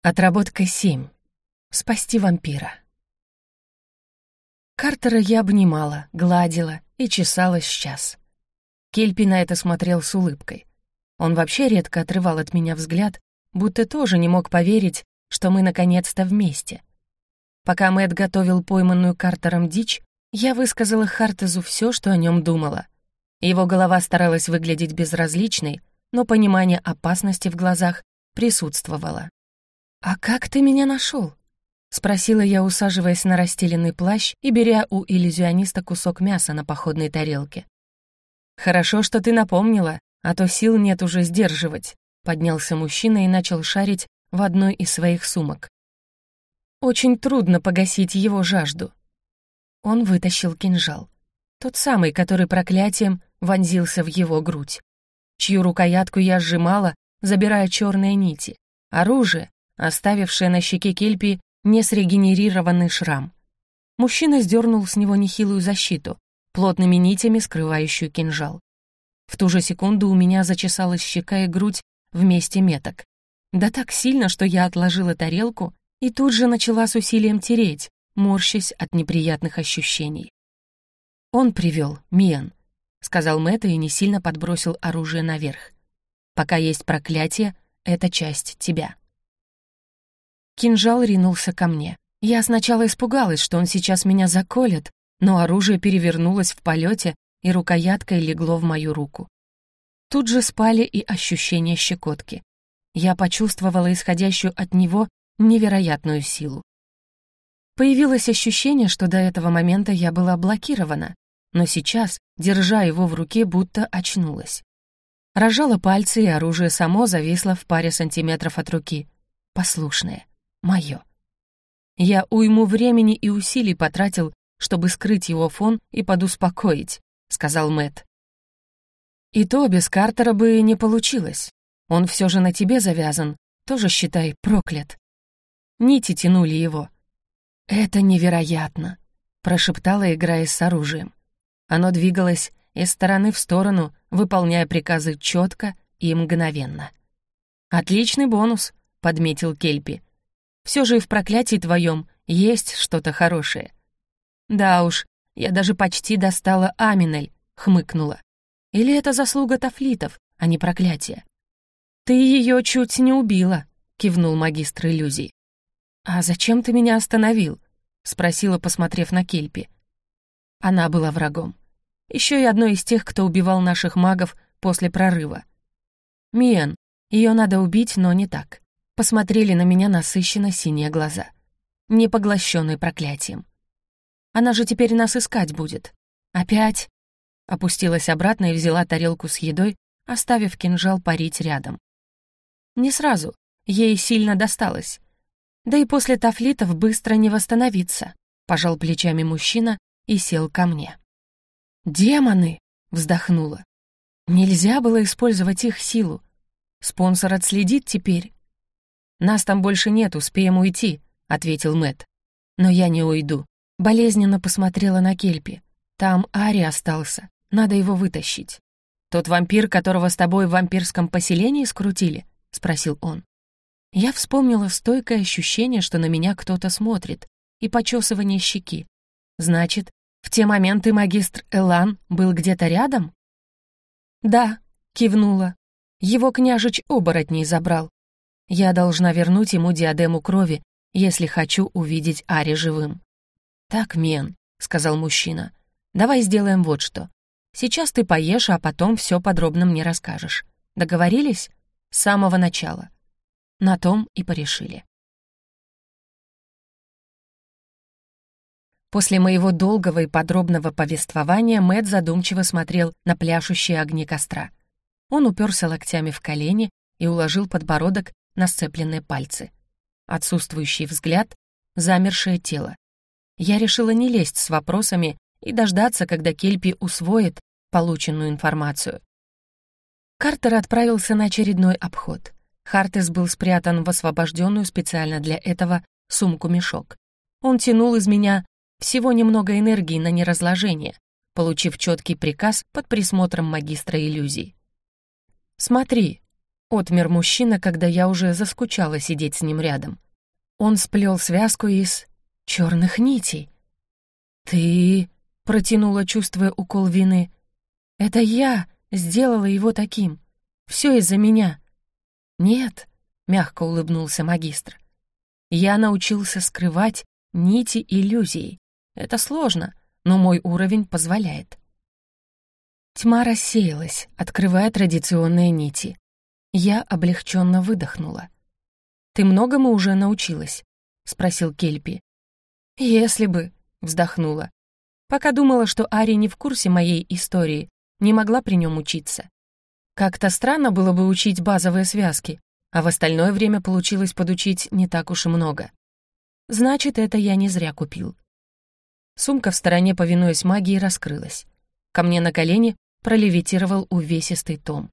Отработка 7. Спасти вампира. Картера я обнимала, гладила и чесалась час. Кельпи на это смотрел с улыбкой. Он вообще редко отрывал от меня взгляд, будто тоже не мог поверить, что мы наконец-то вместе. Пока Мэтт готовил пойманную Картером дичь, я высказала Хартезу все, что о нем думала. Его голова старалась выглядеть безразличной, но понимание опасности в глазах присутствовало. «А как ты меня нашел? спросила я, усаживаясь на расстеленный плащ и беря у иллюзиониста кусок мяса на походной тарелке. «Хорошо, что ты напомнила, а то сил нет уже сдерживать», — поднялся мужчина и начал шарить в одной из своих сумок. «Очень трудно погасить его жажду». Он вытащил кинжал. Тот самый, который проклятием вонзился в его грудь. Чью рукоятку я сжимала, забирая черные нити. Оружие, оставившая на щеке Кельпи несрегенерированный шрам. Мужчина сдернул с него нехилую защиту, плотными нитями скрывающую кинжал. В ту же секунду у меня зачесалась щека и грудь вместе меток. Да так сильно, что я отложила тарелку и тут же начала с усилием тереть, морщась от неприятных ощущений. «Он привел, Миан», — сказал Мэтт и не сильно подбросил оружие наверх. «Пока есть проклятие, это часть тебя». Кинжал ринулся ко мне. Я сначала испугалась, что он сейчас меня заколет, но оружие перевернулось в полете и рукояткой легло в мою руку. Тут же спали и ощущения щекотки. Я почувствовала исходящую от него невероятную силу. Появилось ощущение, что до этого момента я была блокирована, но сейчас, держа его в руке, будто очнулась. Рожала пальцы, и оружие само зависло в паре сантиметров от руки. Послушное мое. Я уйму времени и усилий потратил, чтобы скрыть его фон и подуспокоить, сказал Мэт. И то без Картера бы не получилось. Он все же на тебе завязан, тоже, считай, проклят. Нити тянули его. «Это невероятно», — прошептала, играя с оружием. Оно двигалось из стороны в сторону, выполняя приказы четко и мгновенно. «Отличный бонус», — подметил Кельпи. Все же и в проклятии твоем есть что-то хорошее». «Да уж, я даже почти достала Аминель», — хмыкнула. «Или это заслуга тафлитов, а не проклятие?» «Ты ее чуть не убила», — кивнул магистр иллюзий. «А зачем ты меня остановил?» — спросила, посмотрев на Кельпи. Она была врагом. Еще и одной из тех, кто убивал наших магов после прорыва. Миен, ее надо убить, но не так посмотрели на меня насыщенно синие глаза, не поглощенные проклятием. Она же теперь нас искать будет. Опять? Опустилась обратно и взяла тарелку с едой, оставив кинжал парить рядом. Не сразу, ей сильно досталось. Да и после тафлитов быстро не восстановиться, пожал плечами мужчина и сел ко мне. «Демоны!» — вздохнула. «Нельзя было использовать их силу. Спонсор отследит теперь, «Нас там больше нет, успеем уйти», — ответил Мэт. «Но я не уйду». Болезненно посмотрела на Кельпи. «Там Ари остался, надо его вытащить». «Тот вампир, которого с тобой в вампирском поселении скрутили?» — спросил он. Я вспомнила стойкое ощущение, что на меня кто-то смотрит, и почесывание щеки. Значит, в те моменты магистр Элан был где-то рядом? «Да», — кивнула. «Его княжич оборотней забрал. Я должна вернуть ему диадему крови, если хочу увидеть Ари живым. «Так, Мен», — сказал мужчина, — «давай сделаем вот что. Сейчас ты поешь, а потом все подробно мне расскажешь. Договорились? С самого начала». На том и порешили. После моего долгого и подробного повествования Мэт задумчиво смотрел на пляшущие огни костра. Он уперся локтями в колени и уложил подбородок на сцепленные пальцы. Отсутствующий взгляд, замершее тело. Я решила не лезть с вопросами и дождаться, когда Кельпи усвоит полученную информацию. Картер отправился на очередной обход. Хартес был спрятан в освобожденную специально для этого сумку-мешок. Он тянул из меня всего немного энергии на неразложение, получив четкий приказ под присмотром магистра иллюзий. «Смотри», Отмер мужчина, когда я уже заскучала сидеть с ним рядом. Он сплел связку из черных нитей. «Ты...» — протянула, чувствуя укол вины. «Это я сделала его таким. Все из-за меня». «Нет», — мягко улыбнулся магистр. «Я научился скрывать нити иллюзий. Это сложно, но мой уровень позволяет». Тьма рассеялась, открывая традиционные нити. Я облегченно выдохнула. «Ты многому уже научилась?» — спросил Кельпи. «Если бы», — вздохнула. Пока думала, что Ари не в курсе моей истории, не могла при нем учиться. Как-то странно было бы учить базовые связки, а в остальное время получилось подучить не так уж и много. Значит, это я не зря купил. Сумка в стороне, повинуясь магии, раскрылась. Ко мне на колени пролевитировал увесистый том.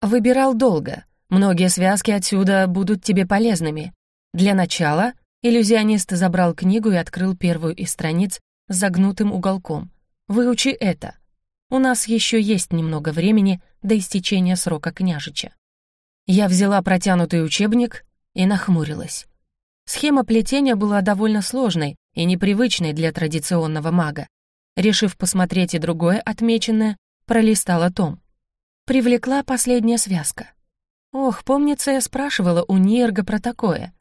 Выбирал долго. Многие связки отсюда будут тебе полезными. Для начала иллюзионист забрал книгу и открыл первую из страниц с загнутым уголком. Выучи это. У нас еще есть немного времени до истечения срока княжича. Я взяла протянутый учебник и нахмурилась. Схема плетения была довольно сложной и непривычной для традиционного мага. Решив посмотреть и другое отмеченное, пролистала том привлекла последняя связка. Ох, помнится, я спрашивала у Нерга про такое.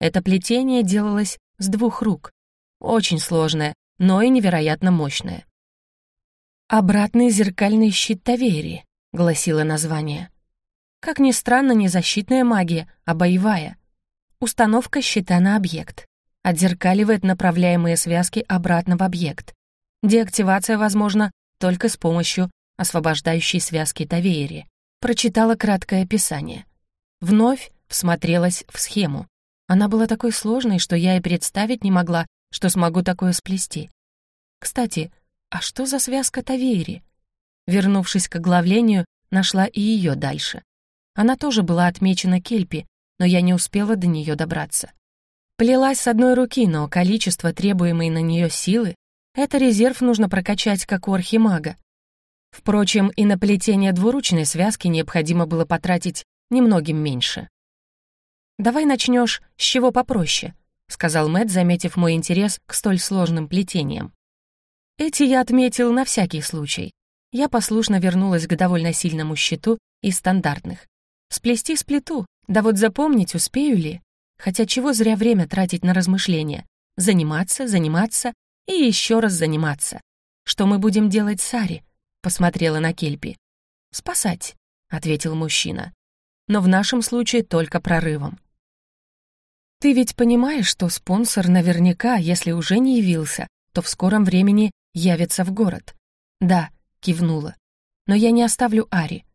Это плетение делалось с двух рук. Очень сложное, но и невероятно мощное. «Обратный зеркальный щит Тавери», — гласило название. Как ни странно, не защитная магия, а боевая. Установка щита на объект. Отзеркаливает направляемые связки обратно в объект. Деактивация возможна только с помощью освобождающей связки Тавейри, прочитала краткое описание. Вновь всмотрелась в схему. Она была такой сложной, что я и представить не могла, что смогу такое сплести. Кстати, а что за связка Тавейри? Вернувшись к оглавлению, нашла и ее дальше. Она тоже была отмечена Кельпи, но я не успела до нее добраться. Плелась с одной руки, но количество требуемой на нее силы — это резерв нужно прокачать, как у архимага. Впрочем, и на плетение двуручной связки необходимо было потратить немногим меньше. «Давай начнешь с чего попроще», — сказал Мэтт, заметив мой интерес к столь сложным плетениям. Эти я отметил на всякий случай. Я послушно вернулась к довольно сильному щиту из стандартных. Сплести сплету, да вот запомнить успею ли? Хотя чего зря время тратить на размышления? Заниматься, заниматься и еще раз заниматься. Что мы будем делать с Ари? Посмотрела на Кельпи. «Спасать», — ответил мужчина. «Но в нашем случае только прорывом». «Ты ведь понимаешь, что спонсор наверняка, если уже не явился, то в скором времени явится в город?» «Да», — кивнула. «Но я не оставлю Ари».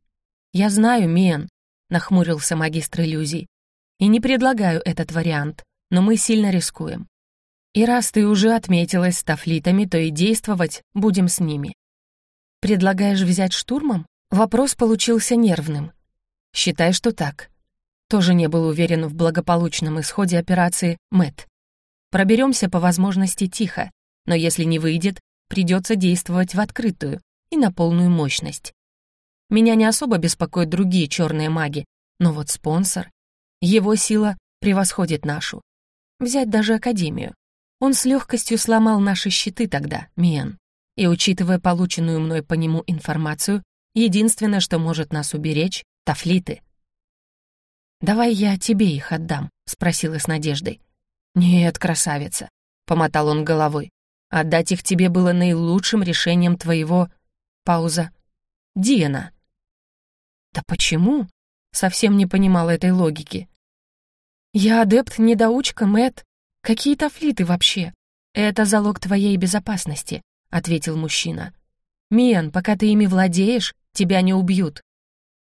«Я знаю, Мен», — нахмурился магистр иллюзий. «И не предлагаю этот вариант, но мы сильно рискуем. И раз ты уже отметилась с тафлитами, то и действовать будем с ними. «Предлагаешь взять штурмом?» Вопрос получился нервным. «Считай, что так». Тоже не был уверен в благополучном исходе операции Мэт. Проберемся по возможности тихо, но если не выйдет, придется действовать в открытую и на полную мощность. Меня не особо беспокоят другие черные маги, но вот спонсор, его сила превосходит нашу. Взять даже Академию. Он с легкостью сломал наши щиты тогда, Миен. И учитывая полученную мной по нему информацию, единственное, что может нас уберечь — тафлиты. «Давай я тебе их отдам», — спросила с надеждой. «Нет, красавица», — помотал он головой. «Отдать их тебе было наилучшим решением твоего...» Пауза. «Диана». «Да почему?» — совсем не понимала этой логики. «Я адепт-недоучка, Мэтт. Какие тафлиты вообще? Это залог твоей безопасности. — ответил мужчина. «Миан, пока ты ими владеешь, тебя не убьют.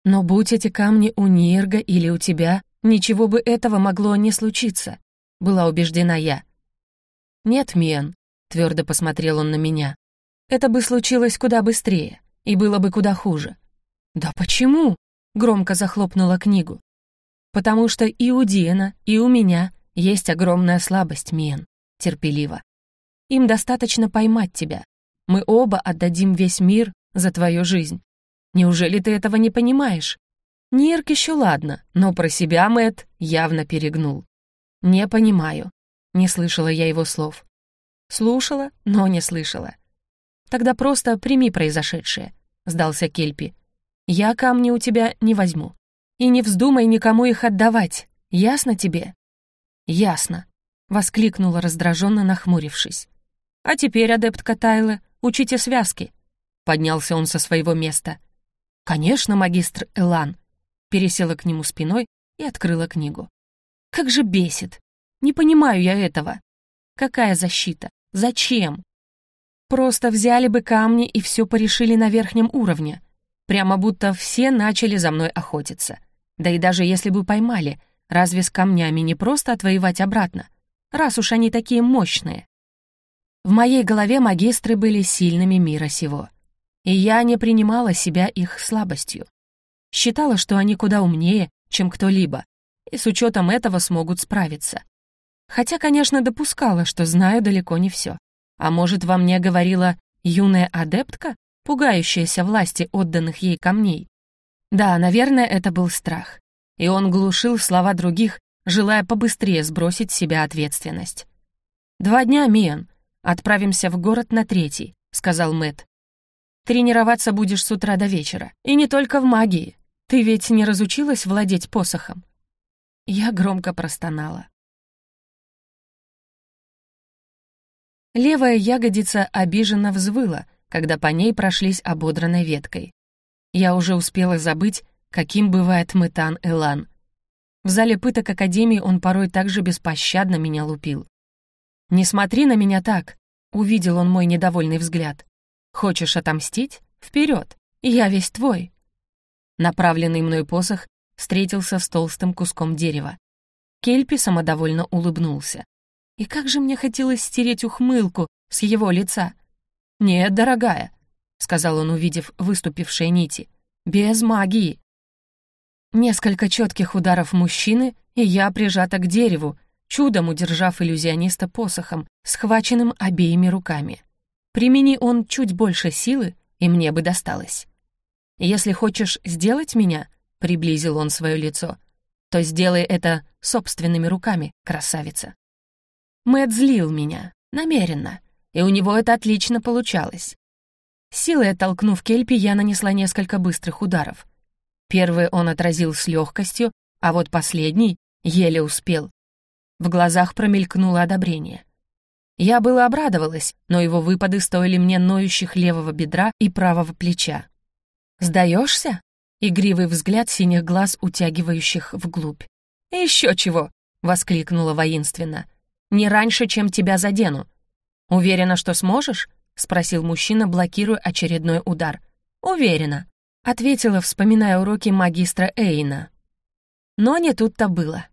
Но будь эти камни у Нирга или у тебя, ничего бы этого могло не случиться», — была убеждена я. «Нет, Миан», — твердо посмотрел он на меня, — «это бы случилось куда быстрее, и было бы куда хуже». «Да почему?» — громко захлопнула книгу. «Потому что и у Диана, и у меня есть огромная слабость, Миан», — терпеливо. Им достаточно поймать тебя. Мы оба отдадим весь мир за твою жизнь. Неужели ты этого не понимаешь?» Нирк еще ладно, но про себя Мэт явно перегнул. «Не понимаю». Не слышала я его слов. Слушала, но не слышала. «Тогда просто прими произошедшее», — сдался Кельпи. «Я камни у тебя не возьму. И не вздумай никому их отдавать. Ясно тебе?» «Ясно», — воскликнула раздраженно, нахмурившись. «А теперь, адептка Тайлы, учите связки». Поднялся он со своего места. «Конечно, магистр Элан», пересела к нему спиной и открыла книгу. «Как же бесит! Не понимаю я этого. Какая защита? Зачем? Просто взяли бы камни и все порешили на верхнем уровне. Прямо будто все начали за мной охотиться. Да и даже если бы поймали, разве с камнями не просто отвоевать обратно? Раз уж они такие мощные. В моей голове магистры были сильными мира сего. И я не принимала себя их слабостью. Считала, что они куда умнее, чем кто-либо, и с учетом этого смогут справиться. Хотя, конечно, допускала, что знаю далеко не все. А может, во мне говорила юная адептка, пугающаяся власти отданных ей камней? Да, наверное, это был страх. И он глушил слова других, желая побыстрее сбросить с себя ответственность. «Два дня, Миан. Отправимся в город на третий», — сказал Мэт. «Тренироваться будешь с утра до вечера. И не только в магии. Ты ведь не разучилась владеть посохом?» Я громко простонала. Левая ягодица обиженно взвыла, когда по ней прошлись ободранной веткой. Я уже успела забыть, каким бывает Мэтан Элан. В зале пыток Академии он порой так же беспощадно меня лупил. «Не смотри на меня так», — увидел он мой недовольный взгляд. «Хочешь отомстить? Вперед! Я весь твой!» Направленный мной посох встретился с толстым куском дерева. Кельпи самодовольно улыбнулся. И как же мне хотелось стереть ухмылку с его лица. «Нет, дорогая», — сказал он, увидев выступившие нити, — «без магии». Несколько четких ударов мужчины, и я прижата к дереву, чудом удержав иллюзиониста посохом, схваченным обеими руками. Примени он чуть больше силы, и мне бы досталось. «Если хочешь сделать меня», — приблизил он свое лицо, «то сделай это собственными руками, красавица». Мэт злил меня, намеренно, и у него это отлично получалось. Силой оттолкнув Кельпи, я нанесла несколько быстрых ударов. Первый он отразил с легкостью, а вот последний еле успел. В глазах промелькнуло одобрение. Я было обрадовалась, но его выпады стоили мне ноющих левого бедра и правого плеча. «Сдаешься?» — игривый взгляд синих глаз, утягивающих вглубь. «Еще чего!» — воскликнула воинственно. «Не раньше, чем тебя задену». «Уверена, что сможешь?» — спросил мужчина, блокируя очередной удар. «Уверена», — ответила, вспоминая уроки магистра Эйна. Но не тут-то было.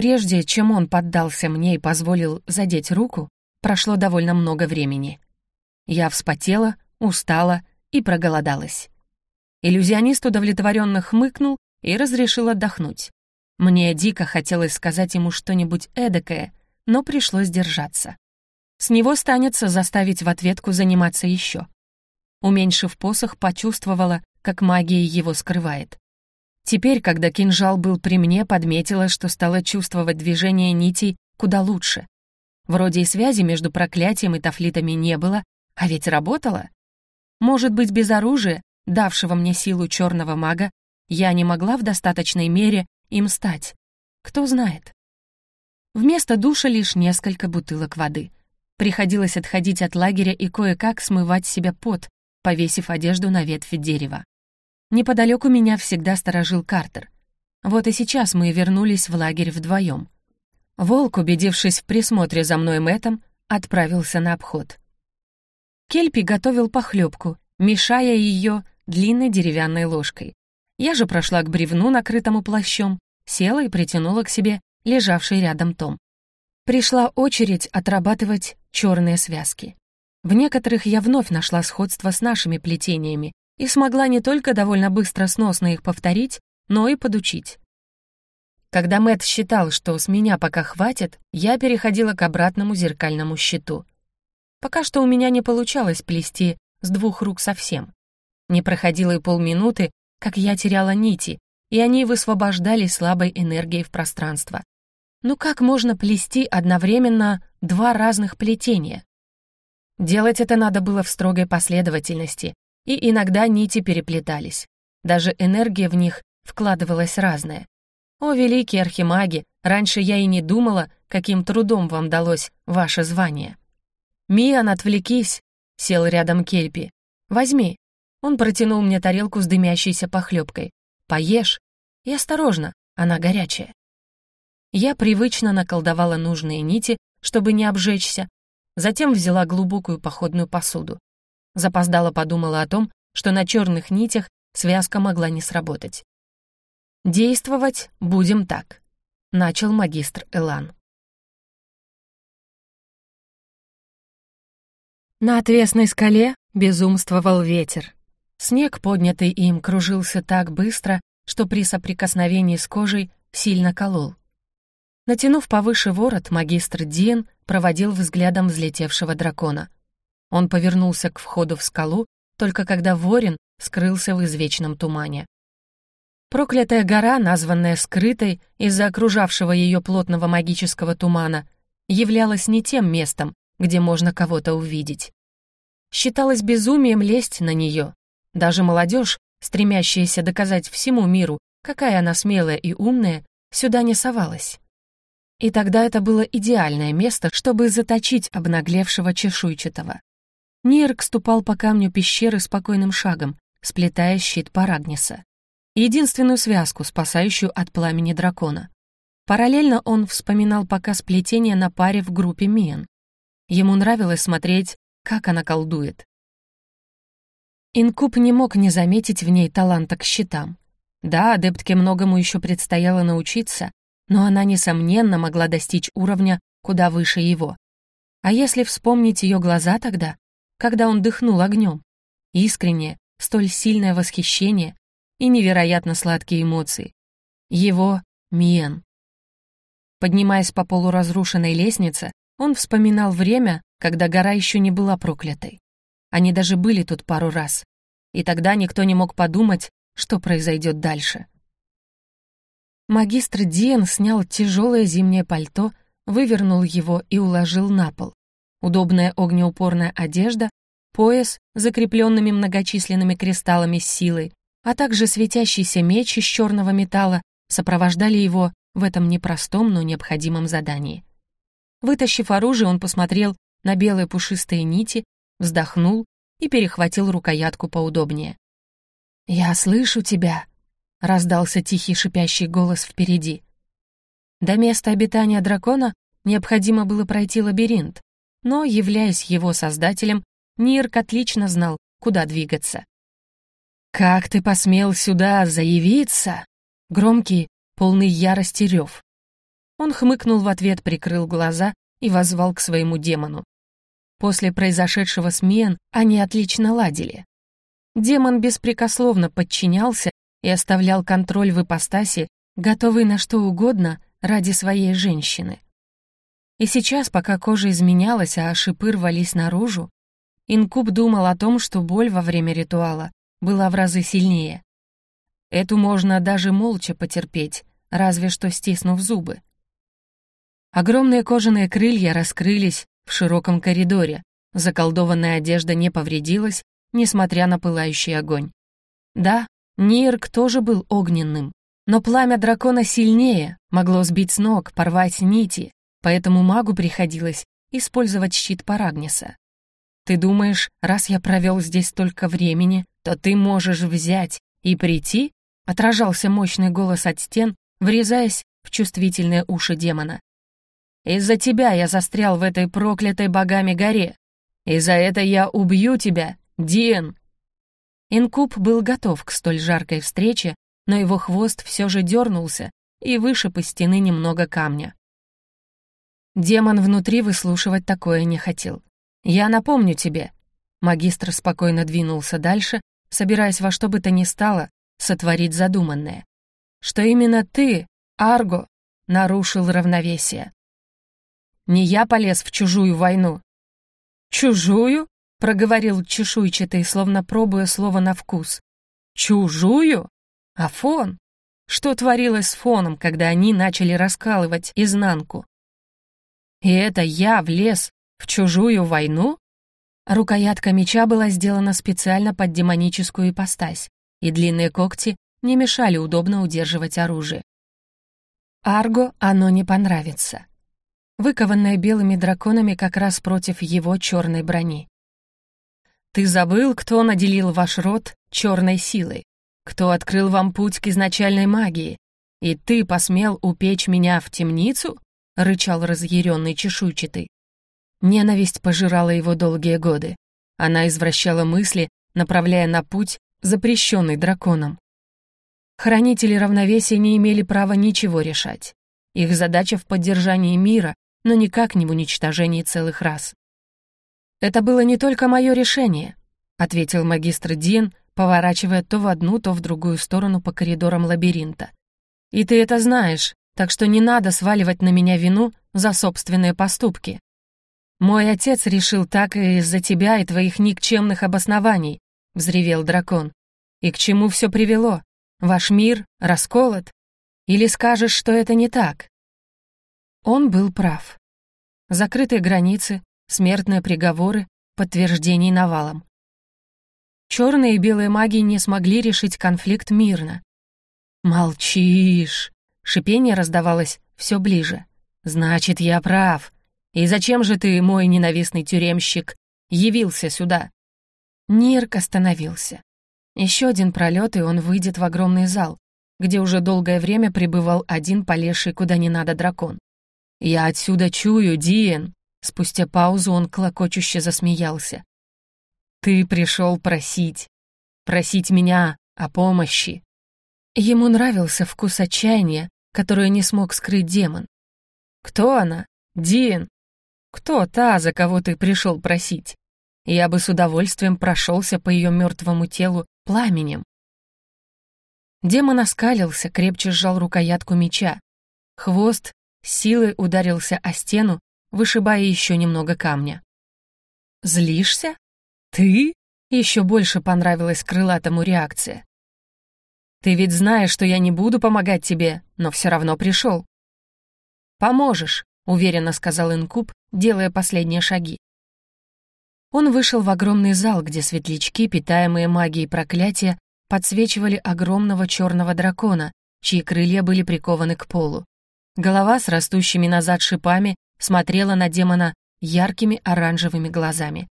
Прежде чем он поддался мне и позволил задеть руку, прошло довольно много времени. Я вспотела, устала и проголодалась. Иллюзионист удовлетворенно хмыкнул и разрешил отдохнуть. Мне дико хотелось сказать ему что-нибудь эдакое, но пришлось держаться. С него станется заставить в ответку заниматься еще. Уменьшив посох, почувствовала, как магия его скрывает. Теперь, когда кинжал был при мне, подметила, что стала чувствовать движение нитей куда лучше. Вроде и связи между проклятием и тафлитами не было, а ведь работала. Может быть, без оружия давшего мне силу черного мага, я не могла в достаточной мере им стать. Кто знает. Вместо душа лишь несколько бутылок воды. Приходилось отходить от лагеря и кое-как смывать себе пот, повесив одежду на ветви дерева. Неподалеку меня всегда сторожил Картер. Вот и сейчас мы вернулись в лагерь вдвоем. Волк, убедившись в присмотре за мной Мэтом, отправился на обход. Кельпи готовил похлебку, мешая ее длинной деревянной ложкой. Я же прошла к бревну, накрытому плащом, села и притянула к себе лежавший рядом том. Пришла очередь отрабатывать черные связки. В некоторых я вновь нашла сходство с нашими плетениями и смогла не только довольно быстро сносно их повторить, но и подучить. Когда Мэт считал, что с меня пока хватит, я переходила к обратному зеркальному щиту. Пока что у меня не получалось плести с двух рук совсем. Не проходило и полминуты, как я теряла нити, и они высвобождали слабой энергией в пространство. Ну как можно плести одновременно два разных плетения? Делать это надо было в строгой последовательности, и иногда нити переплетались. Даже энергия в них вкладывалась разная. О, великие архимаги, раньше я и не думала, каким трудом вам далось ваше звание. «Миан, отвлекись!» — сел рядом Кельпи. «Возьми». Он протянул мне тарелку с дымящейся похлебкой. «Поешь. И осторожно, она горячая». Я привычно наколдовала нужные нити, чтобы не обжечься, затем взяла глубокую походную посуду. Запоздала подумала о том, что на черных нитях связка могла не сработать. «Действовать будем так», — начал магистр Элан. На отвесной скале безумствовал ветер. Снег, поднятый им, кружился так быстро, что при соприкосновении с кожей сильно колол. Натянув повыше ворот, магистр Диен проводил взглядом взлетевшего дракона. Он повернулся к входу в скалу, только когда Ворин скрылся в извечном тумане. Проклятая гора, названная скрытой из-за окружавшего ее плотного магического тумана, являлась не тем местом, где можно кого-то увидеть. Считалось безумием лезть на нее. Даже молодежь, стремящаяся доказать всему миру, какая она смелая и умная, сюда не совалась. И тогда это было идеальное место, чтобы заточить обнаглевшего чешуйчатого. Нирк ступал по камню пещеры спокойным шагом, сплетая щит Парагниса. Единственную связку, спасающую от пламени дракона. Параллельно он вспоминал пока сплетение на паре в группе Миен. Ему нравилось смотреть, как она колдует. Инкуб не мог не заметить в ней таланта к щитам. Да, адептке многому еще предстояло научиться, но она, несомненно, могла достичь уровня куда выше его. А если вспомнить ее глаза тогда, когда он дыхнул огнем? Искреннее, столь сильное восхищение и невероятно сладкие эмоции. Его Миен. Поднимаясь по полуразрушенной лестнице, он вспоминал время, когда гора еще не была проклятой. Они даже были тут пару раз. И тогда никто не мог подумать, что произойдет дальше. Магистр Диен снял тяжелое зимнее пальто, вывернул его и уложил на пол. Удобная огнеупорная одежда, пояс, закрепленными многочисленными кристаллами с силой, а также светящийся меч из черного металла сопровождали его в этом непростом, но необходимом задании. Вытащив оружие, он посмотрел на белые пушистые нити, вздохнул и перехватил рукоятку поудобнее. «Я слышу тебя», — раздался тихий шипящий голос впереди. До места обитания дракона необходимо было пройти лабиринт, но, являясь его создателем, Нирк отлично знал, куда двигаться. «Как ты посмел сюда заявиться?» Громкий, полный ярости рев. Он хмыкнул в ответ, прикрыл глаза и возвал к своему демону. После произошедшего смен они отлично ладили. Демон беспрекословно подчинялся и оставлял контроль в ипостаси, готовый на что угодно ради своей женщины. И сейчас, пока кожа изменялась, а шипы рвались наружу, Инкуб думал о том, что боль во время ритуала была в разы сильнее. Эту можно даже молча потерпеть, разве что стиснув зубы. Огромные кожаные крылья раскрылись в широком коридоре. Заколдованная одежда не повредилась, несмотря на пылающий огонь. Да, Нирк тоже был огненным, но пламя дракона сильнее, могло сбить с ног, порвать нити, поэтому магу приходилось использовать щит Парагниса. Ты думаешь, раз я провел здесь столько времени, то ты можешь взять и прийти? Отражался мощный голос от стен, врезаясь в чувствительные уши демона. Из-за тебя я застрял в этой проклятой богами горе. И за это я убью тебя, Диэн!» Инкуб был готов к столь жаркой встрече, но его хвост все же дернулся и вышиб из стены немного камня. Демон внутри выслушивать такое не хотел. «Я напомню тебе». Магистр спокойно двинулся дальше, собираясь во что бы то ни стало сотворить задуманное. «Что именно ты, Арго, нарушил равновесие. Не я полез в чужую войну». «Чужую?» — проговорил чешуйчатый, словно пробуя слово на вкус. «Чужую? Афон? что творилось с фоном, когда они начали раскалывать изнанку. И это я влез в чужую войну? Рукоятка меча была сделана специально под демоническую ипостась, и длинные когти не мешали удобно удерживать оружие. Арго оно не понравится. Выкованное белыми драконами как раз против его черной брони. Ты забыл, кто наделил ваш род черной силой? Кто открыл вам путь к изначальной магии? И ты посмел упечь меня в темницу?» — рычал разъяренный чешуйчатый. Ненависть пожирала его долгие годы. Она извращала мысли, направляя на путь, запрещенный драконом. Хранители равновесия не имели права ничего решать. Их задача в поддержании мира, но никак не в уничтожении целых рас. «Это было не только мое решение», — ответил магистр Дин, поворачивая то в одну, то в другую сторону по коридорам лабиринта. «И ты это знаешь, так что не надо сваливать на меня вину за собственные поступки. Мой отец решил так и из-за тебя и твоих никчемных обоснований», — взревел дракон. «И к чему все привело? Ваш мир расколот? Или скажешь, что это не так?» Он был прав. Закрытые границы, смертные приговоры, подтверждений навалом. Черные и белые маги не смогли решить конфликт мирно. «Молчишь!» — шипение раздавалось все ближе. «Значит, я прав. И зачем же ты, мой ненавистный тюремщик, явился сюда?» Нирк остановился. Еще один пролет, и он выйдет в огромный зал, где уже долгое время пребывал один полезший куда не надо дракон. «Я отсюда чую, Диен!» Спустя паузу он клокочуще засмеялся. «Ты пришел просить, просить меня о помощи». Ему нравился вкус отчаяния, которое не смог скрыть демон. «Кто она? Дин? Кто та, за кого ты пришел просить? Я бы с удовольствием прошелся по ее мертвому телу пламенем». Демон оскалился, крепче сжал рукоятку меча. Хвост силой ударился о стену, вышибая еще немного камня. «Злишься? Ты?» Еще больше понравилась крылатому реакция. «Ты ведь знаешь, что я не буду помогать тебе, но все равно пришел». «Поможешь», — уверенно сказал Инкуб, делая последние шаги. Он вышел в огромный зал, где светлячки, питаемые магией проклятия, подсвечивали огромного черного дракона, чьи крылья были прикованы к полу. Голова с растущими назад шипами смотрела на демона яркими оранжевыми глазами.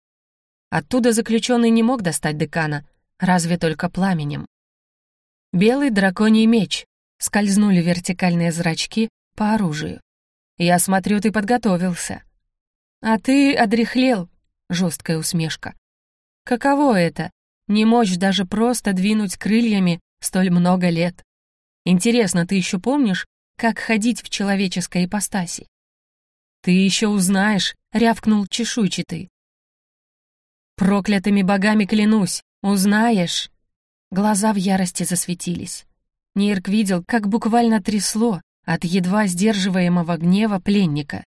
Оттуда заключенный не мог достать декана, разве только пламенем. Белый драконий меч. Скользнули вертикальные зрачки по оружию. «Я смотрю, ты подготовился». «А ты одрехлел», — жесткая усмешка. «Каково это? Не мочь даже просто двинуть крыльями столь много лет. Интересно, ты еще помнишь, как ходить в человеческой ипостаси?» «Ты еще узнаешь», — рявкнул чешуйчатый. «Проклятыми богами клянусь, узнаешь!» Глаза в ярости засветились. Нейрк видел, как буквально трясло от едва сдерживаемого гнева пленника.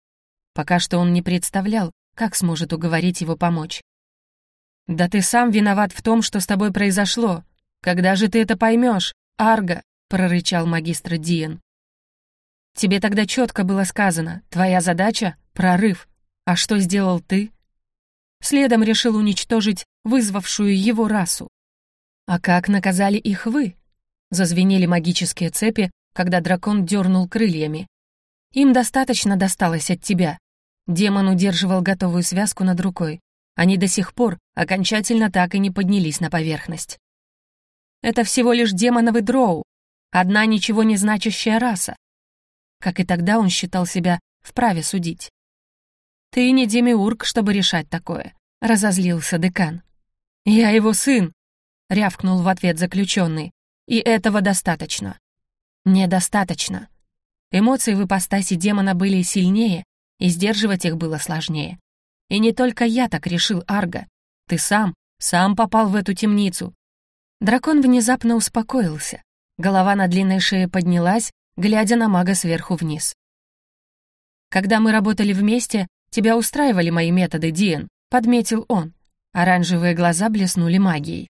Пока что он не представлял, как сможет уговорить его помочь. «Да ты сам виноват в том, что с тобой произошло. Когда же ты это поймешь, Арго?» — прорычал магистр Диен. Тебе тогда четко было сказано, твоя задача — прорыв. А что сделал ты? Следом решил уничтожить вызвавшую его расу. А как наказали их вы? Зазвенели магические цепи, когда дракон дернул крыльями. Им достаточно досталось от тебя. Демон удерживал готовую связку над рукой. Они до сих пор окончательно так и не поднялись на поверхность. Это всего лишь демоновый дроу, одна ничего не значащая раса. Как и тогда он считал себя вправе судить. «Ты не демиург, чтобы решать такое», — разозлился декан. «Я его сын», — рявкнул в ответ заключенный. «И этого достаточно». «Недостаточно». Эмоции в ипостаси демона были сильнее, и сдерживать их было сложнее. И не только я так решил, Арго. Ты сам, сам попал в эту темницу. Дракон внезапно успокоился. Голова на длинной шее поднялась, глядя на мага сверху вниз. «Когда мы работали вместе, тебя устраивали мои методы, Диэн», — подметил он. Оранжевые глаза блеснули магией.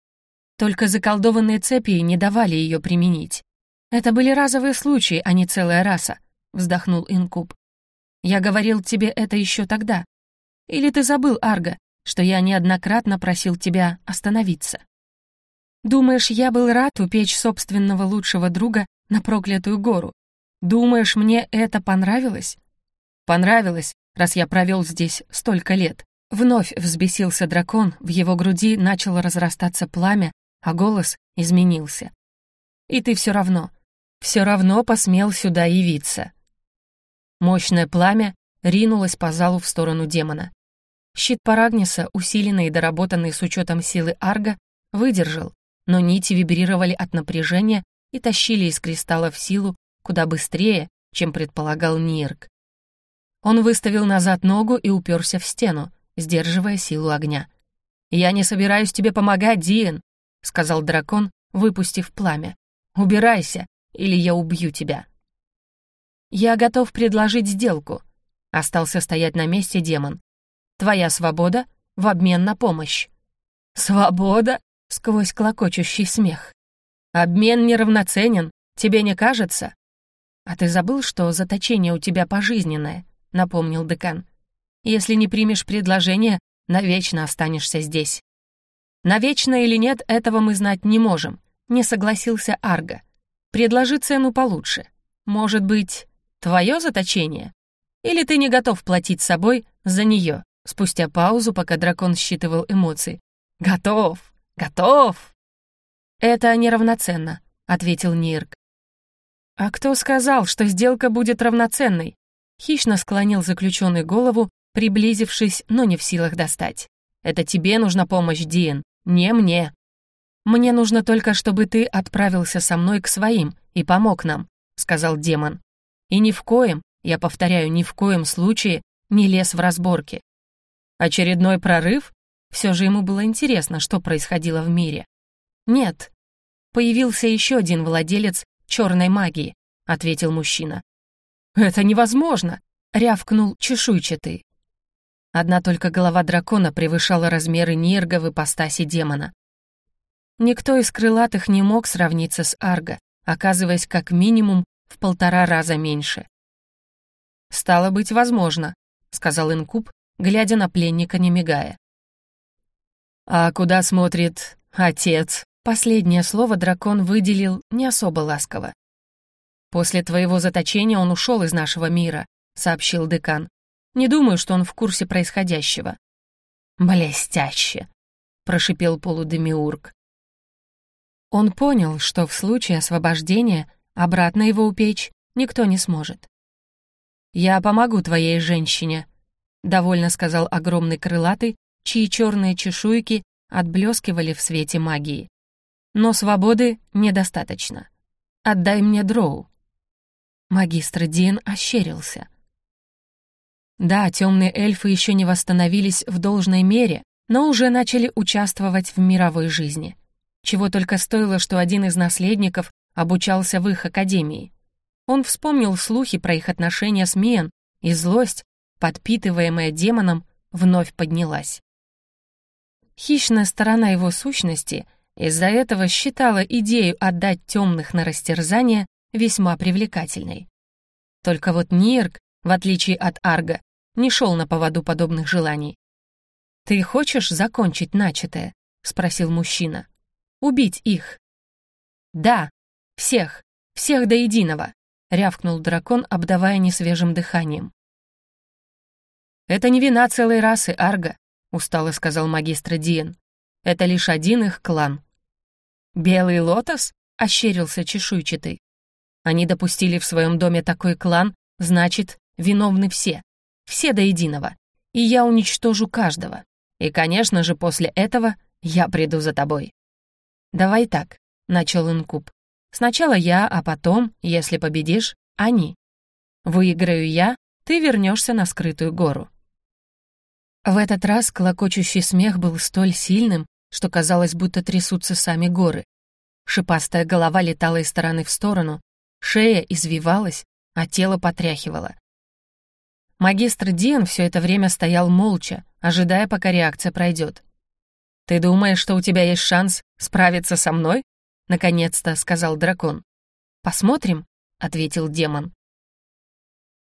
Только заколдованные цепи не давали ее применить. «Это были разовые случаи, а не целая раса», — вздохнул Инкуб. «Я говорил тебе это еще тогда. Или ты забыл, Арго, что я неоднократно просил тебя остановиться? Думаешь, я был рад упечь собственного лучшего друга на проклятую гору? Думаешь, мне это понравилось?» «Понравилось, раз я провел здесь столько лет». Вновь взбесился дракон, в его груди начало разрастаться пламя, а голос изменился. «И ты все равно, все равно посмел сюда явиться». Мощное пламя ринулось по залу в сторону демона. Щит Парагниса, усиленный и доработанный с учетом силы Арга, выдержал, но нити вибрировали от напряжения и тащили из кристалла в силу куда быстрее, чем предполагал Нирк. Он выставил назад ногу и уперся в стену, сдерживая силу огня. «Я не собираюсь тебе помогать, Диэн», — сказал дракон, выпустив пламя. «Убирайся, или я убью тебя». «Я готов предложить сделку», — остался стоять на месте демон. «Твоя свобода в обмен на помощь». «Свобода?» — сквозь клокочущий смех. «Обмен неравноценен, тебе не кажется?» «А ты забыл, что заточение у тебя пожизненное?» — напомнил декан. «Если не примешь предложение, навечно останешься здесь». «Навечно или нет, этого мы знать не можем», — не согласился Арго. «Предложи цену получше. Может быть, твое заточение? Или ты не готов платить собой за нее?» Спустя паузу, пока дракон считывал эмоции. «Готов! Готов!» «Это неравноценно», — ответил Нирк. «А кто сказал, что сделка будет равноценной?» Хищно склонил заключенный голову, приблизившись, но не в силах достать. «Это тебе нужна помощь, Диэн, не мне. Мне нужно только, чтобы ты отправился со мной к своим и помог нам», — сказал демон. «И ни в коем, я повторяю, ни в коем случае не лез в разборки. Очередной прорыв? Все же ему было интересно, что происходило в мире. Нет. Появился еще один владелец черной магии, ответил мужчина. Это невозможно, рявкнул чешуйчатый. Одна только голова дракона превышала размеры нерга в ипостаси демона. Никто из крылатых не мог сравниться с Арго, оказываясь как минимум в полтора раза меньше. «Стало быть, возможно», — сказал Инкуб, глядя на пленника, не мигая. «А куда смотрит отец?» Последнее слово дракон выделил не особо ласково. «После твоего заточения он ушел из нашего мира», — сообщил декан. «Не думаю, что он в курсе происходящего». «Блестяще!» — прошипел полудемиург. Он понял, что в случае освобождения обратно его упечь никто не сможет. «Я помогу твоей женщине», — довольно сказал огромный крылатый, чьи черные чешуйки отблескивали в свете магии. «Но свободы недостаточно. Отдай мне дроу». Магистр Дин ощерился. Да, темные эльфы еще не восстановились в должной мере, но уже начали участвовать в мировой жизни. Чего только стоило, что один из наследников обучался в их академии. Он вспомнил слухи про их отношения с Миен, и злость, подпитываемая демоном, вновь поднялась. Хищная сторона его сущности из-за этого считала идею отдать темных на растерзание весьма привлекательной. Только вот Нирк, в отличие от Арга, не шел на поводу подобных желаний. «Ты хочешь закончить начатое?» — спросил мужчина. «Убить их?» «Да, всех, всех до единого», — рявкнул дракон, обдавая несвежим дыханием. «Это не вина целой расы, Арга», — устало сказал магистр Диен. «Это лишь один их клан». «Белый лотос?» — ощерился чешуйчатый. «Они допустили в своем доме такой клан, значит, виновны все. Все до единого. И я уничтожу каждого. И, конечно же, после этого я приду за тобой». «Давай так», — начал Инкуб. «Сначала я, а потом, если победишь, они. Выиграю я, ты вернешься на скрытую гору. В этот раз клокочущий смех был столь сильным, что казалось, будто трясутся сами горы. Шипастая голова летала из стороны в сторону, шея извивалась, а тело потряхивало. Магистр Диан все это время стоял молча, ожидая, пока реакция пройдет. «Ты думаешь, что у тебя есть шанс справиться со мной?» — наконец-то сказал дракон. Посмотрим», — ответил демон.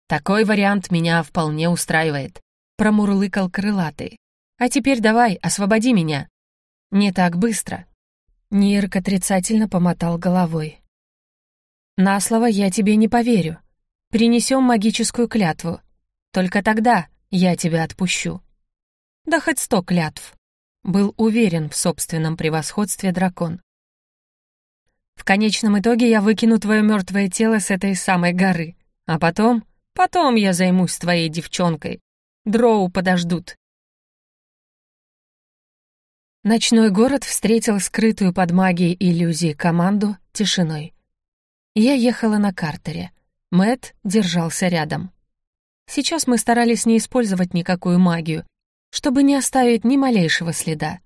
«Такой вариант меня вполне устраивает», — промурлыкал крылатый. «А теперь давай, освободи меня». «Не так быстро». Нирк отрицательно помотал головой. «На слово я тебе не поверю. Принесем магическую клятву. Только тогда я тебя отпущу». «Да хоть сто клятв», — был уверен в собственном превосходстве дракон. «В конечном итоге я выкину твое мертвое тело с этой самой горы, а потом, потом я займусь твоей девчонкой. Дроу подождут». Ночной город встретил скрытую под магией иллюзии команду тишиной. Я ехала на картере. Мэт держался рядом. Сейчас мы старались не использовать никакую магию, чтобы не оставить ни малейшего следа.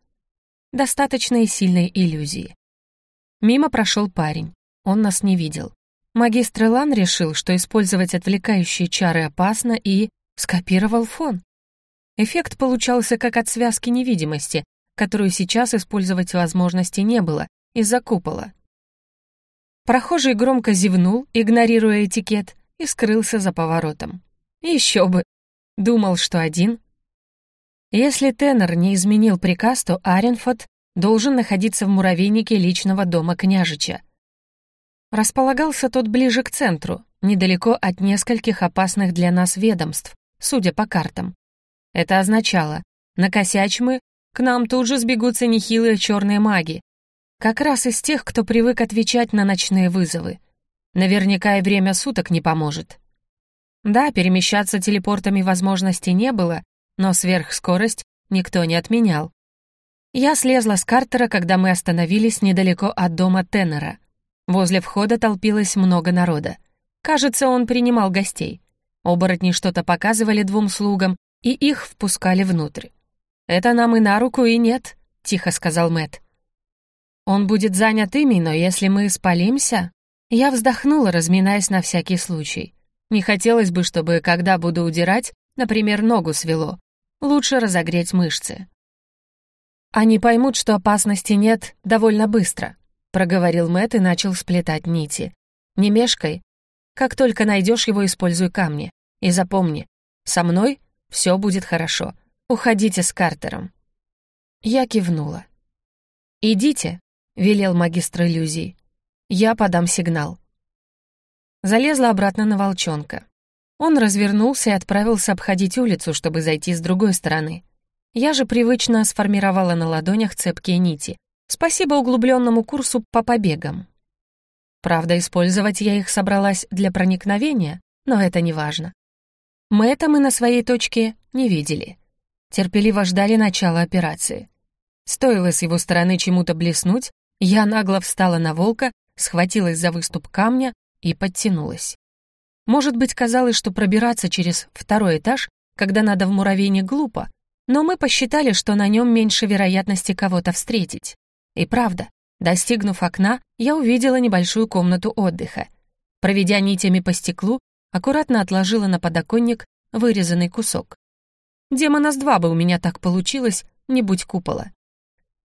Достаточно и сильной иллюзии. Мимо прошел парень. Он нас не видел. Магистр Лан решил, что использовать отвлекающие чары опасно и скопировал фон. Эффект получался как от связки невидимости, которую сейчас использовать возможности не было из-за купола. Прохожий громко зевнул, игнорируя этикет, и скрылся за поворотом. Еще бы! Думал, что один. Если Теннер не изменил приказ, то Аренфот должен находиться в муравейнике личного дома княжича. Располагался тот ближе к центру, недалеко от нескольких опасных для нас ведомств, судя по картам. Это означало, накосячь мы к нам тут же сбегутся нехилые черные маги. Как раз из тех, кто привык отвечать на ночные вызовы. Наверняка и время суток не поможет. Да, перемещаться телепортами возможности не было, но сверхскорость никто не отменял. Я слезла с картера, когда мы остановились недалеко от дома Теннера. Возле входа толпилось много народа. Кажется, он принимал гостей. Оборотни что-то показывали двум слугам, и их впускали внутрь. «Это нам и на руку, и нет», — тихо сказал Мэт. «Он будет занят ими, но если мы спалимся...» Я вздохнула, разминаясь на всякий случай. Не хотелось бы, чтобы, когда буду удирать, например, ногу свело. Лучше разогреть мышцы. «Они поймут, что опасности нет довольно быстро», — проговорил Мэт и начал сплетать нити. «Не мешкай. Как только найдешь его, используй камни. И запомни, со мной все будет хорошо. Уходите с Картером». Я кивнула. «Идите», — велел магистр иллюзий. «Я подам сигнал». Залезла обратно на волчонка. Он развернулся и отправился обходить улицу, чтобы зайти с другой стороны. Я же привычно сформировала на ладонях цепкие нити. Спасибо углубленному курсу по побегам. Правда, использовать я их собралась для проникновения, но это не важно. Мы это мы на своей точке не видели терпеливо ждали начала операции. Стоило с его стороны чему-то блеснуть, я нагло встала на волка, схватилась за выступ камня и подтянулась. Может быть, казалось, что пробираться через второй этаж, когда надо в муравейник, глупо, но мы посчитали, что на нем меньше вероятности кого-то встретить. И правда, достигнув окна, я увидела небольшую комнату отдыха. Проведя нитями по стеклу, аккуратно отложила на подоконник вырезанный кусок. Демона с два бы у меня так получилось, не будь купола.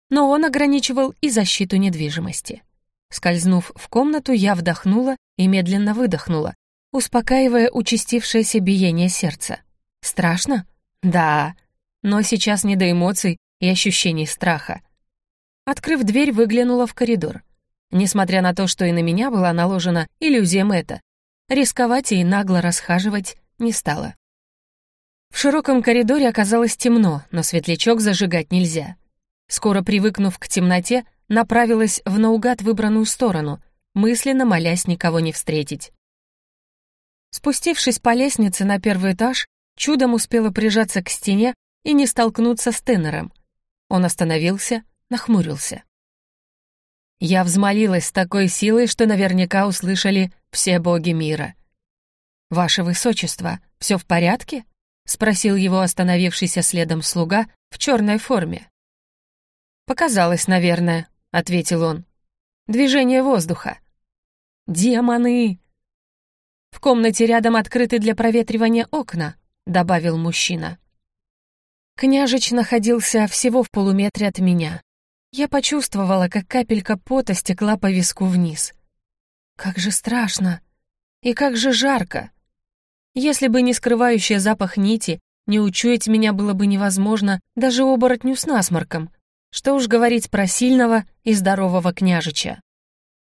Но он ограничивал и защиту недвижимости. Скользнув в комнату, я вдохнула и медленно выдохнула, успокаивая участившееся биение сердца. Страшно? Да, но сейчас не до эмоций и ощущений страха. Открыв дверь, выглянула в коридор. Несмотря на то, что и на меня была наложена иллюзия Мэтта, рисковать и нагло расхаживать не стала. В широком коридоре оказалось темно, но светлячок зажигать нельзя. Скоро привыкнув к темноте, направилась в наугад выбранную сторону, мысленно молясь никого не встретить. Спустившись по лестнице на первый этаж, чудом успела прижаться к стене и не столкнуться с Теннером. Он остановился, нахмурился. Я взмолилась с такой силой, что наверняка услышали все боги мира. «Ваше Высочество, все в порядке?» — спросил его остановившийся следом слуга в черной форме. «Показалось, наверное», — ответил он. «Движение воздуха». «Демоны!» «В комнате рядом открыты для проветривания окна», — добавил мужчина. Княжич находился всего в полуметре от меня. Я почувствовала, как капелька пота стекла по виску вниз. Как же страшно! И как же жарко! Если бы не скрывающий запах нити, не учуять меня было бы невозможно даже оборотню с насморком. Что уж говорить про сильного и здорового княжича.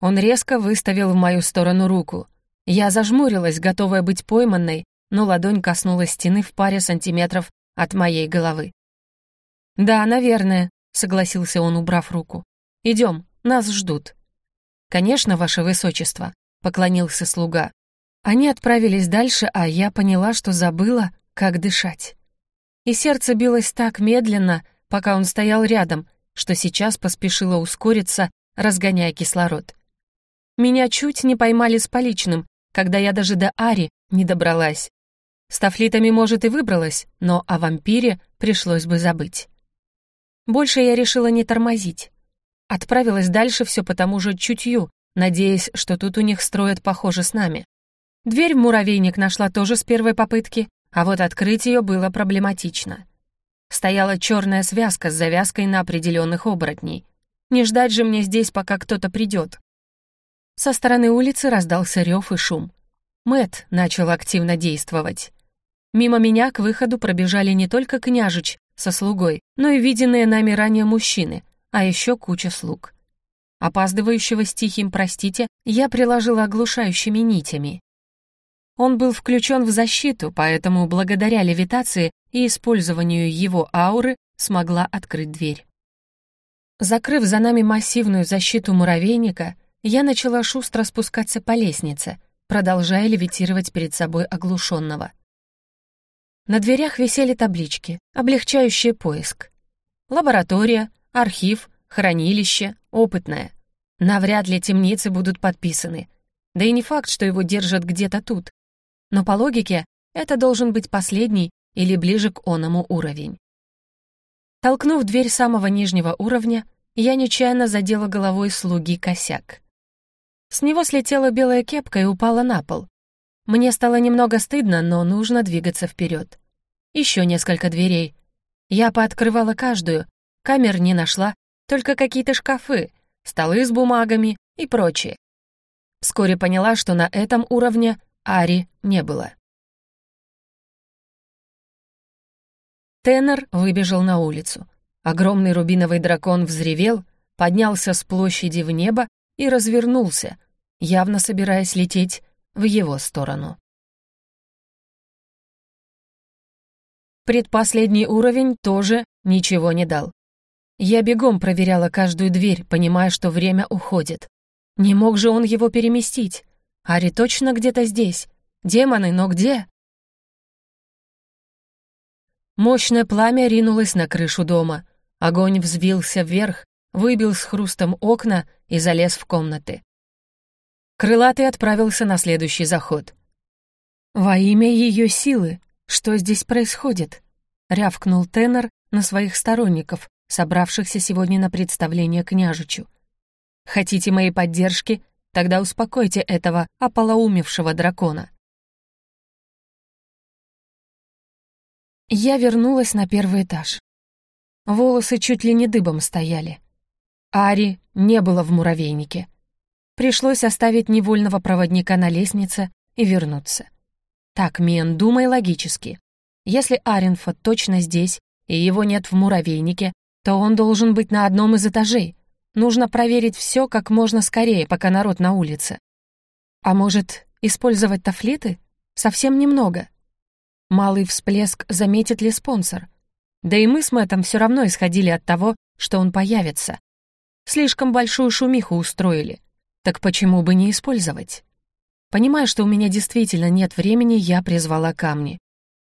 Он резко выставил в мою сторону руку. Я зажмурилась, готовая быть пойманной, но ладонь коснулась стены в паре сантиметров от моей головы. «Да, наверное», — согласился он, убрав руку. «Идем, нас ждут». «Конечно, ваше высочество», — поклонился слуга. Они отправились дальше, а я поняла, что забыла, как дышать. И сердце билось так медленно, пока он стоял рядом, что сейчас поспешило ускориться, разгоняя кислород. Меня чуть не поймали с поличным, когда я даже до Ари не добралась. С тафлитами, может, и выбралась, но о вампире пришлось бы забыть. Больше я решила не тормозить. Отправилась дальше все по тому же чутью, надеясь, что тут у них строят похоже с нами. Дверь в муравейник нашла тоже с первой попытки, а вот открыть ее было проблематично. Стояла черная связка с завязкой на определенных оборотней. Не ждать же мне здесь, пока кто-то придет. Со стороны улицы раздался рев и шум. Мэт начал активно действовать. Мимо меня к выходу пробежали не только княжич со слугой, но и виденные нами ранее мужчины, а еще куча слуг. Опаздывающего с тихим «простите» я приложила оглушающими нитями. Он был включен в защиту, поэтому благодаря левитации и использованию его ауры смогла открыть дверь. Закрыв за нами массивную защиту муравейника, я начала шустро спускаться по лестнице, продолжая левитировать перед собой оглушенного. На дверях висели таблички, облегчающие поиск. Лаборатория, архив, хранилище, опытное. Навряд ли темницы будут подписаны. Да и не факт, что его держат где-то тут. Но по логике, это должен быть последний или ближе к оному уровень. Толкнув дверь самого нижнего уровня, я нечаянно задела головой слуги косяк. С него слетела белая кепка и упала на пол. Мне стало немного стыдно, но нужно двигаться вперед. Еще несколько дверей. Я пооткрывала каждую, камер не нашла, только какие-то шкафы, столы с бумагами и прочее. Вскоре поняла, что на этом уровне Ари не было. Теннер выбежал на улицу. Огромный рубиновый дракон взревел, поднялся с площади в небо и развернулся, явно собираясь лететь в его сторону. Предпоследний уровень тоже ничего не дал. Я бегом проверяла каждую дверь, понимая, что время уходит. Не мог же он его переместить. Ари точно где-то здесь. Демоны, но где? Мощное пламя ринулось на крышу дома. Огонь взвился вверх, выбил с хрустом окна и залез в комнаты. Крылатый отправился на следующий заход. «Во имя ее силы, что здесь происходит?» — рявкнул тенор на своих сторонников, собравшихся сегодня на представление княжичу. «Хотите моей поддержки? Тогда успокойте этого ополоумевшего дракона». Я вернулась на первый этаж. Волосы чуть ли не дыбом стояли. Ари не было в муравейнике. Пришлось оставить невольного проводника на лестнице и вернуться. Так, Мен, думай логически. Если Аренфа точно здесь, и его нет в муравейнике, то он должен быть на одном из этажей. Нужно проверить все как можно скорее, пока народ на улице. А может, использовать тафлеты? Совсем немного. Малый всплеск заметит ли спонсор? Да и мы с Мэттом все равно исходили от того, что он появится. Слишком большую шумиху устроили. Так почему бы не использовать? Понимая, что у меня действительно нет времени, я призвала камни.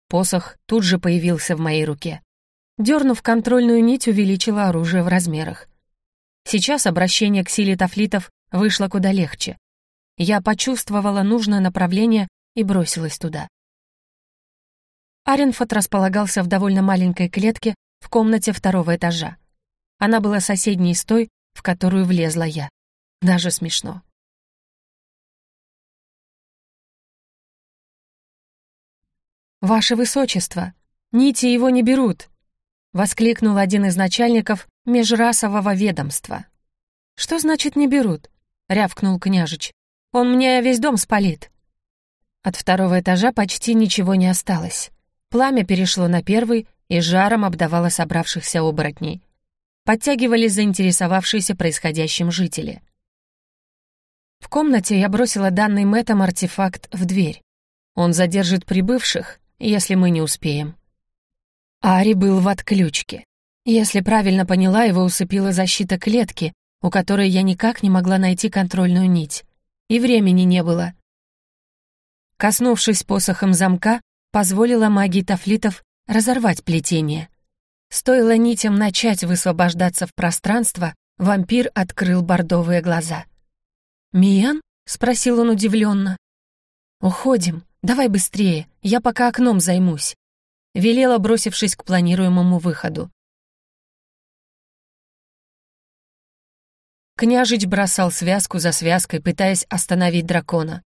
Посох тут же появился в моей руке. Дернув контрольную нить, увеличила оружие в размерах. Сейчас обращение к силе тафлитов вышло куда легче. Я почувствовала нужное направление и бросилась туда. Аренфот располагался в довольно маленькой клетке в комнате второго этажа. Она была соседней с той, в которую влезла я. Даже смешно. «Ваше Высочество, нити его не берут!» — воскликнул один из начальников межрасового ведомства. «Что значит «не берут»?» — рявкнул княжич. Он мне весь дом спалит». От второго этажа почти ничего не осталось. Пламя перешло на первый и жаром обдавало собравшихся оборотней. Подтягивались заинтересовавшиеся происходящим жители. В комнате я бросила данный Мэттом артефакт в дверь. Он задержит прибывших, если мы не успеем. Ари был в отключке. Если правильно поняла, его усыпила защита клетки, у которой я никак не могла найти контрольную нить. И времени не было. Коснувшись посохом замка, позволила магии тафлитов разорвать плетение. Стоило нитям начать высвобождаться в пространство, вампир открыл бордовые глаза. «Миан?» — спросил он удивленно. «Уходим. Давай быстрее, я пока окном займусь», — велела, бросившись к планируемому выходу. Княжич бросал связку за связкой, пытаясь остановить дракона.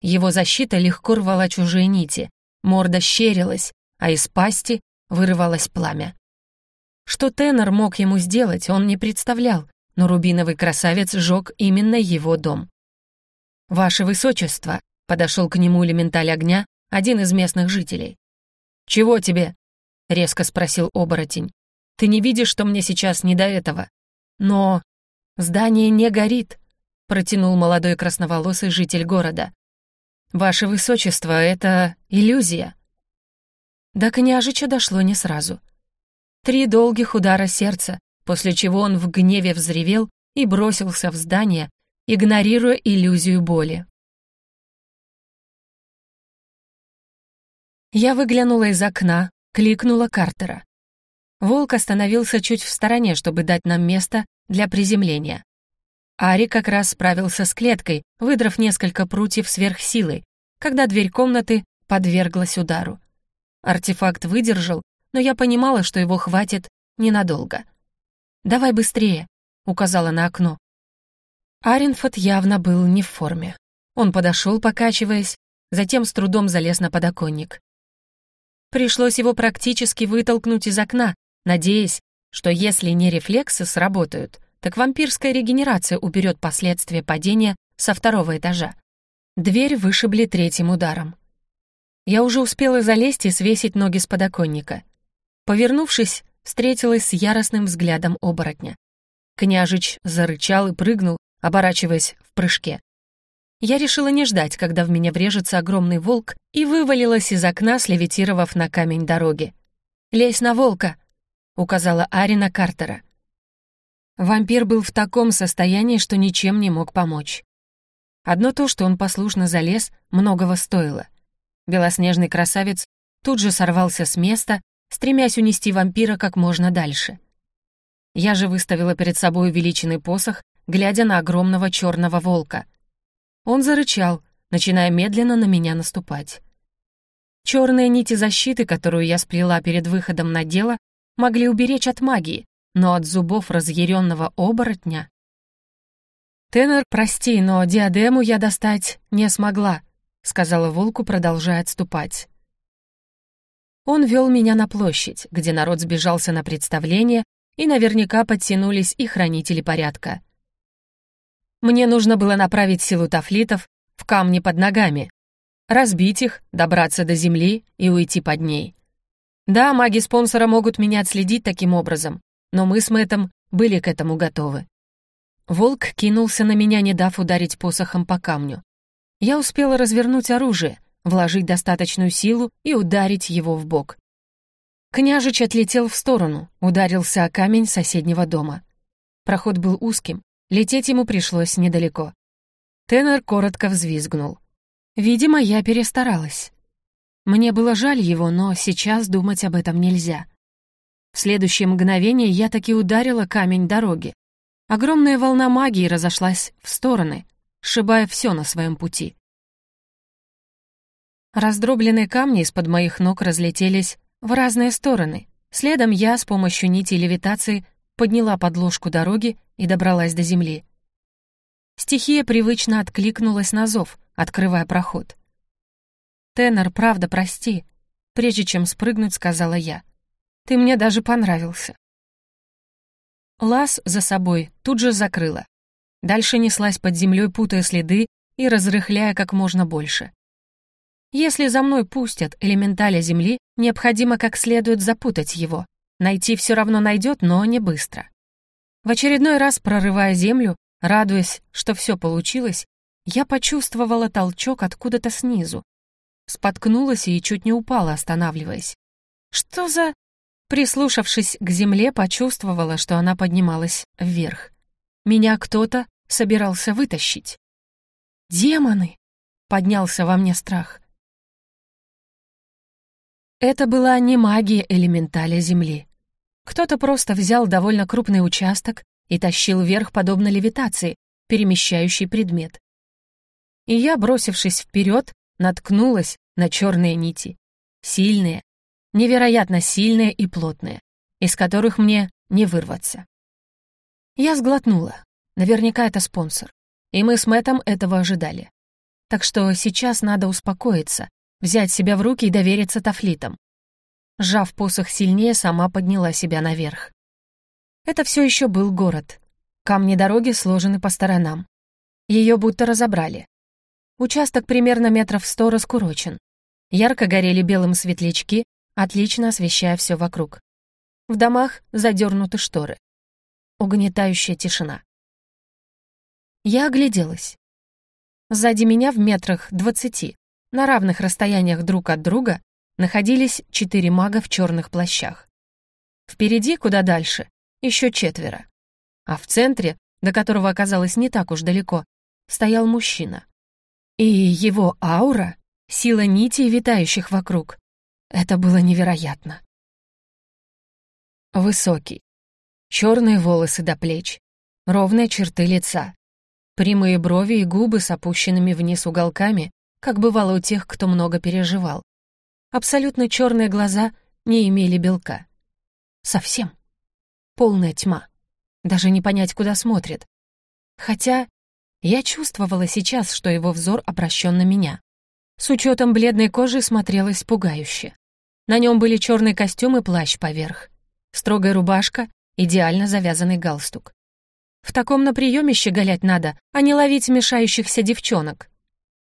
Его защита легко рвала чужие нити, морда щерилась, а из пасти вырывалось пламя. Что Теннер мог ему сделать, он не представлял, но рубиновый красавец сжег именно его дом. «Ваше Высочество», — подошел к нему элементаль огня, один из местных жителей. «Чего тебе?» — резко спросил оборотень. «Ты не видишь, что мне сейчас не до этого?» «Но...» «Здание не горит», — протянул молодой красноволосый житель города. «Ваше высочество, это иллюзия». До княжича дошло не сразу. Три долгих удара сердца, после чего он в гневе взревел и бросился в здание, игнорируя иллюзию боли. Я выглянула из окна, кликнула Картера. Волк остановился чуть в стороне, чтобы дать нам место для приземления. Ари как раз справился с клеткой, выдрав несколько прутьев сверхсилой, когда дверь комнаты подверглась удару. Артефакт выдержал, но я понимала, что его хватит ненадолго. «Давай быстрее», — указала на окно. Аренфот явно был не в форме. Он подошел, покачиваясь, затем с трудом залез на подоконник. Пришлось его практически вытолкнуть из окна, надеясь, что если не рефлексы сработают, так вампирская регенерация уберет последствия падения со второго этажа. Дверь вышибли третьим ударом. Я уже успела залезть и свесить ноги с подоконника. Повернувшись, встретилась с яростным взглядом оборотня. Княжич зарычал и прыгнул, оборачиваясь в прыжке. Я решила не ждать, когда в меня врежется огромный волк, и вывалилась из окна, слевитировав на камень дороги. «Лезь на волка!» указала Арина Картера. Вампир был в таком состоянии, что ничем не мог помочь. Одно то, что он послушно залез, многого стоило. Белоснежный красавец тут же сорвался с места, стремясь унести вампира как можно дальше. Я же выставила перед собой увеличенный посох, глядя на огромного черного волка. Он зарычал, начиная медленно на меня наступать. Черные нити защиты, которую я сплела перед выходом на дело, могли уберечь от магии, но от зубов разъяренного оборотня... «Теннер, прости, но диадему я достать не смогла», — сказала волку, продолжая отступать. Он вел меня на площадь, где народ сбежался на представление, и наверняка подтянулись и хранители порядка. Мне нужно было направить силу тафлитов в камни под ногами, разбить их, добраться до земли и уйти под ней. Да, маги спонсора могут меня отследить таким образом, но мы с Мэттом были к этому готовы. Волк кинулся на меня, не дав ударить посохом по камню. Я успела развернуть оружие, вложить достаточную силу и ударить его в бок. Княжич отлетел в сторону, ударился о камень соседнего дома. Проход был узким, лететь ему пришлось недалеко. Тенор коротко взвизгнул. Видимо, я перестаралась. Мне было жаль его, но сейчас думать об этом нельзя. В следующее мгновение я таки ударила камень дороги. Огромная волна магии разошлась в стороны, сшибая все на своем пути. Раздробленные камни из-под моих ног разлетелись в разные стороны. Следом я с помощью нити левитации подняла подложку дороги и добралась до земли. Стихия привычно откликнулась на зов, открывая проход. «Теннер, правда, прости», — прежде чем спрыгнуть, сказала я. «Ты мне даже понравился». Лаз за собой тут же закрыла. Дальше неслась под землей, путая следы, и разрыхляя как можно больше. Если за мной пустят элементаля Земли, необходимо как следует запутать его. Найти все равно найдет, но не быстро. В очередной раз, прорывая Землю, радуясь, что все получилось, я почувствовала толчок откуда-то снизу. Споткнулась и чуть не упала, останавливаясь. Что за... Прислушавшись к земле, почувствовала, что она поднималась вверх. Меня кто-то собирался вытащить. «Демоны!» — поднялся во мне страх. Это была не магия элементаля Земли. Кто-то просто взял довольно крупный участок и тащил вверх подобно левитации, перемещающий предмет. И я, бросившись вперед, наткнулась на черные нити. Сильные, невероятно сильные и плотные, из которых мне не вырваться. Я сглотнула. Наверняка это спонсор. И мы с Мэтом этого ожидали. Так что сейчас надо успокоиться, взять себя в руки и довериться тафлитам. Сжав посох сильнее, сама подняла себя наверх. Это все еще был город. Камни дороги сложены по сторонам. Ее будто разобрали. Участок примерно метров сто раскурочен. Ярко горели белым светлячки, отлично освещая все вокруг. В домах задернуты шторы. Угнетающая тишина. Я огляделась. Сзади меня в метрах двадцати, на равных расстояниях друг от друга, находились четыре мага в черных плащах. Впереди, куда дальше, еще четверо. А в центре, до которого оказалось не так уж далеко, стоял мужчина. И его аура, сила нитей, витающих вокруг, это было невероятно. Высокий. Черные волосы до плеч. Ровные черты лица. Прямые брови и губы с опущенными вниз уголками, как бывало у тех, кто много переживал. Абсолютно черные глаза не имели белка. Совсем. Полная тьма. Даже не понять, куда смотрит. Хотя я чувствовала сейчас, что его взор обращен на меня. С учетом бледной кожи смотрелось пугающе. На нем были черный костюм и плащ поверх. Строгая рубашка, идеально завязанный галстук. В таком на приеме щеголять надо, а не ловить мешающихся девчонок.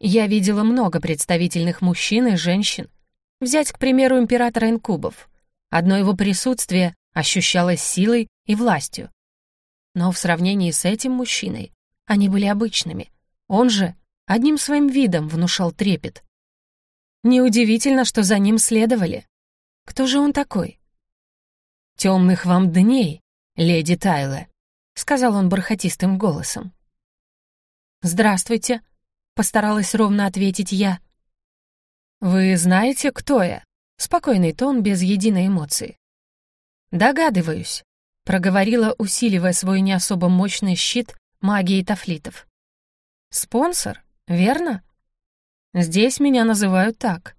Я видела много представительных мужчин и женщин. Взять, к примеру, императора инкубов. Одно его присутствие ощущалось силой и властью. Но в сравнении с этим мужчиной они были обычными. Он же одним своим видом внушал трепет. Неудивительно, что за ним следовали. Кто же он такой? «Темных вам дней, леди Тайле», — сказал он бархатистым голосом. «Здравствуйте», — постаралась ровно ответить я. «Вы знаете, кто я?» — спокойный тон без единой эмоции. «Догадываюсь», — проговорила, усиливая свой не особо мощный щит магии тафлитов. «Спонсор?» Верно? Здесь меня называют так.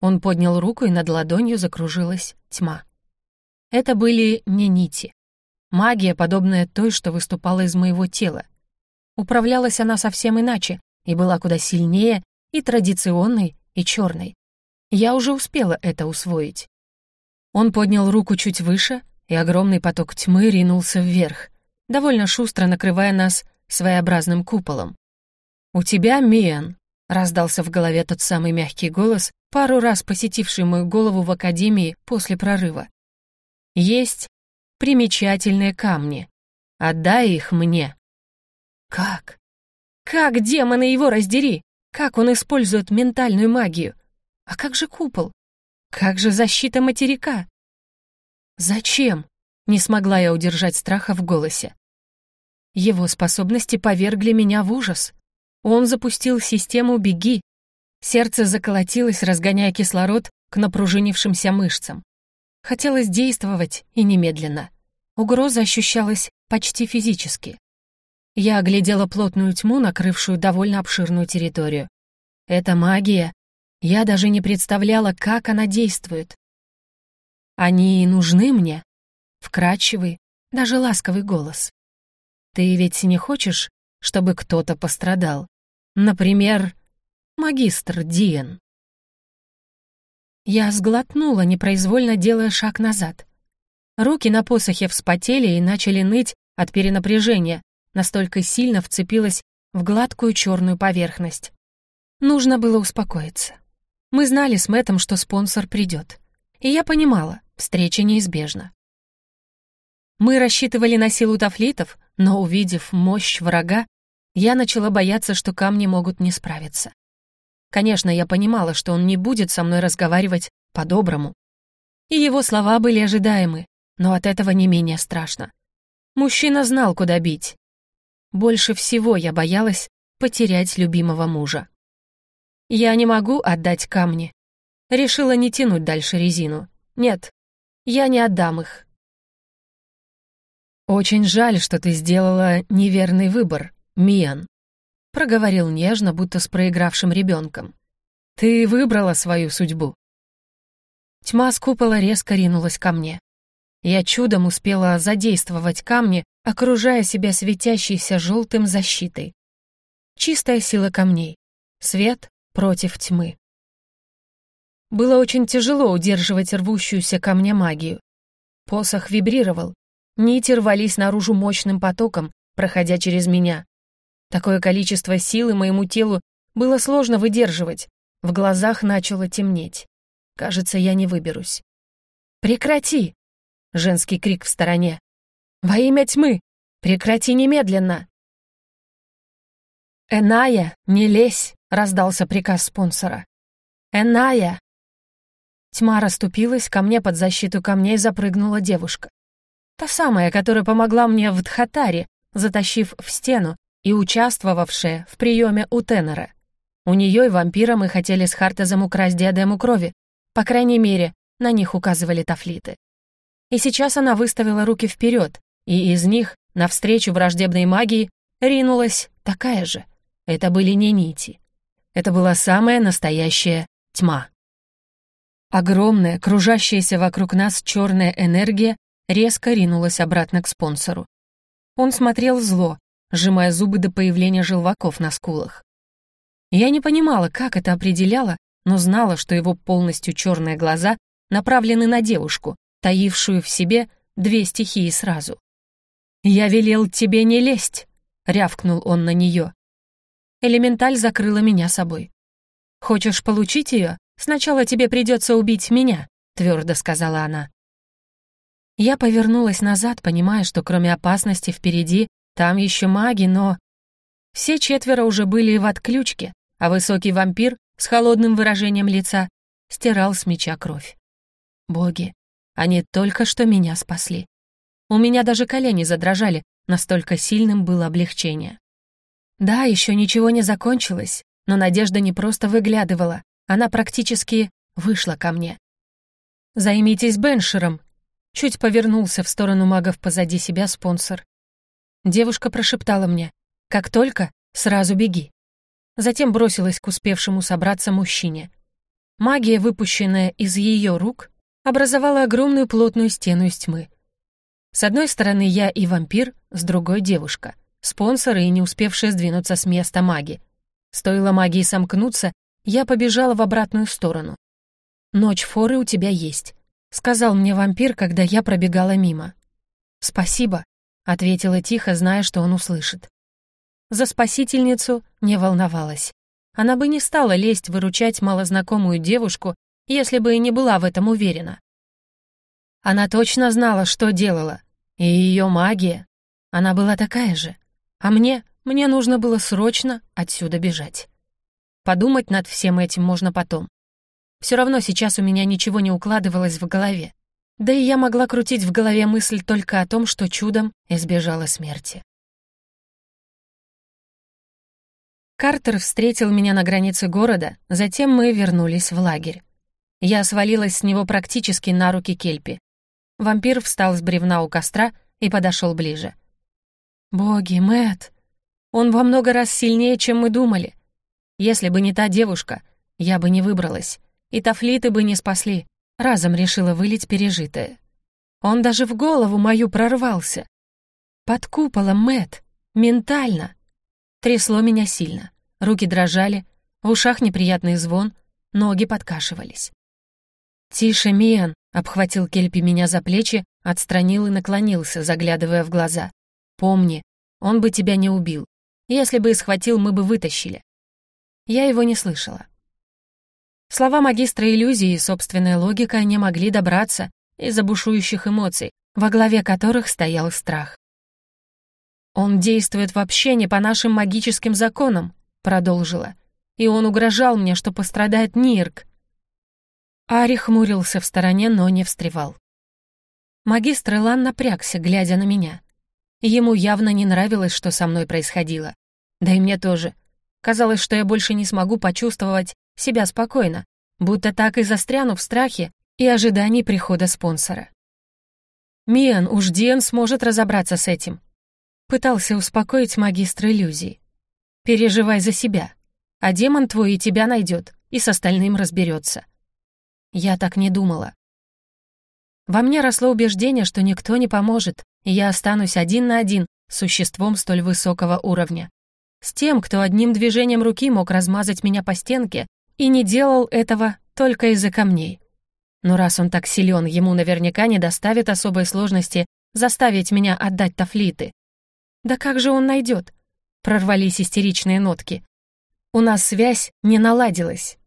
Он поднял руку, и над ладонью закружилась тьма. Это были не нити. Магия, подобная той, что выступала из моего тела. Управлялась она совсем иначе и была куда сильнее и традиционной, и черной. Я уже успела это усвоить. Он поднял руку чуть выше, и огромный поток тьмы ринулся вверх, довольно шустро накрывая нас своеобразным куполом. «У тебя, Миан», — раздался в голове тот самый мягкий голос, пару раз посетивший мою голову в академии после прорыва. «Есть примечательные камни. Отдай их мне». «Как? Как, демоны, его раздери? Как он использует ментальную магию? А как же купол? Как же защита материка?» «Зачем?» — не смогла я удержать страха в голосе. Его способности повергли меня в ужас. Он запустил систему «Беги». Сердце заколотилось, разгоняя кислород к напружинившимся мышцам. Хотелось действовать и немедленно. Угроза ощущалась почти физически. Я оглядела плотную тьму, накрывшую довольно обширную территорию. Это магия. Я даже не представляла, как она действует. Они нужны мне. Вкрадчивый, даже ласковый голос. Ты ведь не хочешь, чтобы кто-то пострадал? Например, магистр Диен. Я сглотнула, непроизвольно делая шаг назад. Руки на посохе вспотели и начали ныть от перенапряжения, настолько сильно вцепилась в гладкую черную поверхность. Нужно было успокоиться. Мы знали с Мэттом, что спонсор придет. И я понимала, встреча неизбежна. Мы рассчитывали на силу тафлитов, но, увидев мощь врага, я начала бояться, что камни могут не справиться. Конечно, я понимала, что он не будет со мной разговаривать по-доброму. И его слова были ожидаемы, но от этого не менее страшно. Мужчина знал, куда бить. Больше всего я боялась потерять любимого мужа. Я не могу отдать камни. Решила не тянуть дальше резину. Нет, я не отдам их. «Очень жаль, что ты сделала неверный выбор, Миан», проговорил нежно, будто с проигравшим ребенком. «Ты выбрала свою судьбу». Тьма с купола резко ринулась ко мне. Я чудом успела задействовать камни, окружая себя светящейся желтым защитой. Чистая сила камней. Свет против тьмы. Было очень тяжело удерживать рвущуюся ко мне магию. Посох вибрировал, Нити рвались наружу мощным потоком, проходя через меня. Такое количество силы моему телу было сложно выдерживать. В глазах начало темнеть. Кажется, я не выберусь. «Прекрати!» — женский крик в стороне. «Во имя тьмы! Прекрати немедленно!» «Эная, не лезь!» — раздался приказ спонсора. «Эная!» Тьма расступилась, ко мне под защиту камней запрыгнула девушка. Та самая, которая помогла мне в Дхатаре, затащив в стену и участвовавшая в приеме у тенора. У нее и вампира мы хотели с Хартезом украсть диадему крови. По крайней мере, на них указывали тафлиты. И сейчас она выставила руки вперед, и из них, навстречу враждебной магии, ринулась такая же. Это были не нити. Это была самая настоящая тьма. Огромная, кружащаяся вокруг нас черная энергия резко ринулась обратно к спонсору. Он смотрел зло, сжимая зубы до появления желваков на скулах. Я не понимала, как это определяло, но знала, что его полностью черные глаза направлены на девушку, таившую в себе две стихии сразу. «Я велел тебе не лезть!» — рявкнул он на нее. Элементаль закрыла меня собой. «Хочешь получить ее? Сначала тебе придется убить меня», — твердо сказала она. Я повернулась назад, понимая, что кроме опасности впереди, там еще маги, но... Все четверо уже были в отключке, а высокий вампир с холодным выражением лица стирал с меча кровь. Боги, они только что меня спасли. У меня даже колени задрожали, настолько сильным было облегчение. Да, еще ничего не закончилось, но надежда не просто выглядывала, она практически вышла ко мне. «Займитесь Беншером», Чуть повернулся в сторону магов позади себя спонсор. Девушка прошептала мне, «Как только, сразу беги». Затем бросилась к успевшему собраться мужчине. Магия, выпущенная из ее рук, образовала огромную плотную стену из тьмы. С одной стороны я и вампир, с другой — девушка, спонсоры и не успевшие сдвинуться с места маги. Стоило магии сомкнуться, я побежала в обратную сторону. «Ночь форы у тебя есть сказал мне вампир, когда я пробегала мимо. «Спасибо», — ответила тихо, зная, что он услышит. За спасительницу не волновалась. Она бы не стала лезть выручать малознакомую девушку, если бы и не была в этом уверена. Она точно знала, что делала, и ее магия, она была такая же. А мне, мне нужно было срочно отсюда бежать. Подумать над всем этим можно потом. Все равно сейчас у меня ничего не укладывалось в голове. Да и я могла крутить в голове мысль только о том, что чудом избежала смерти. Картер встретил меня на границе города, затем мы вернулись в лагерь. Я свалилась с него практически на руки Кельпи. Вампир встал с бревна у костра и подошел ближе. «Боги, Мэт, Он во много раз сильнее, чем мы думали. Если бы не та девушка, я бы не выбралась и тафлиты бы не спасли. Разом решила вылить пережитое. Он даже в голову мою прорвался. Под куполом, Мэт, ментально. Трясло меня сильно. Руки дрожали, в ушах неприятный звон, ноги подкашивались. «Тише, Миан!» — обхватил Кельпи меня за плечи, отстранил и наклонился, заглядывая в глаза. «Помни, он бы тебя не убил. Если бы и схватил, мы бы вытащили. Я его не слышала. Слова магистра иллюзии и собственная логика не могли добраться из-за бушующих эмоций, во главе которых стоял страх. «Он действует вообще не по нашим магическим законам», — продолжила. «И он угрожал мне, что пострадает Нирк». Ари хмурился в стороне, но не встревал. Магистр Илан напрягся, глядя на меня. Ему явно не нравилось, что со мной происходило. Да и мне тоже. Казалось, что я больше не смогу почувствовать себя спокойно, будто так и застряну в страхе и ожидании прихода спонсора. «Миан, уж Диан сможет разобраться с этим», — пытался успокоить магистр иллюзий. «Переживай за себя, а демон твой и тебя найдет, и с остальным разберется». Я так не думала. Во мне росло убеждение, что никто не поможет, и я останусь один на один с существом столь высокого уровня. С тем, кто одним движением руки мог размазать меня по стенке и не делал этого только из-за камней. Но раз он так силен, ему наверняка не доставит особой сложности заставить меня отдать тафлиты. Да как же он найдет? Прорвались истеричные нотки. У нас связь не наладилась.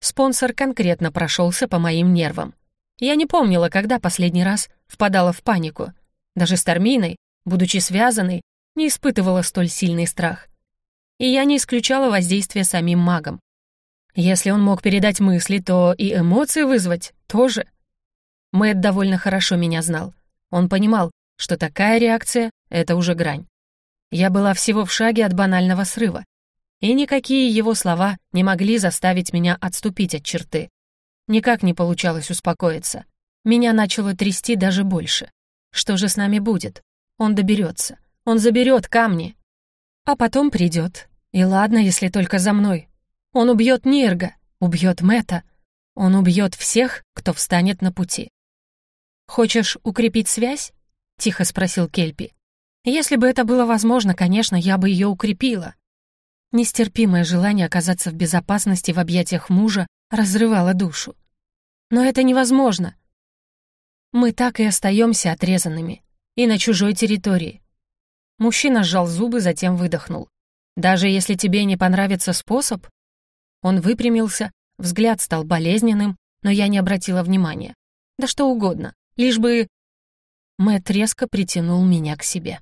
Спонсор конкретно прошелся по моим нервам. Я не помнила, когда последний раз впадала в панику. Даже с Тарминой, будучи связанной, не испытывала столь сильный страх. И я не исключала воздействия самим магом. Если он мог передать мысли, то и эмоции вызвать тоже. Мэтт довольно хорошо меня знал. Он понимал, что такая реакция — это уже грань. Я была всего в шаге от банального срыва. И никакие его слова не могли заставить меня отступить от черты. Никак не получалось успокоиться. Меня начало трясти даже больше. Что же с нами будет? Он доберется. Он заберет камни. А потом придет. И ладно, если только за мной. Он убьет Нирга, убьет Мэтта. Он убьет всех, кто встанет на пути. «Хочешь укрепить связь?» — тихо спросил Кельпи. «Если бы это было возможно, конечно, я бы ее укрепила». Нестерпимое желание оказаться в безопасности в объятиях мужа разрывало душу. Но это невозможно. Мы так и остаемся отрезанными. И на чужой территории. Мужчина сжал зубы, затем выдохнул. Даже если тебе не понравится способ... Он выпрямился, взгляд стал болезненным, но я не обратила внимания. Да что угодно, лишь бы... Мэтт резко притянул меня к себе.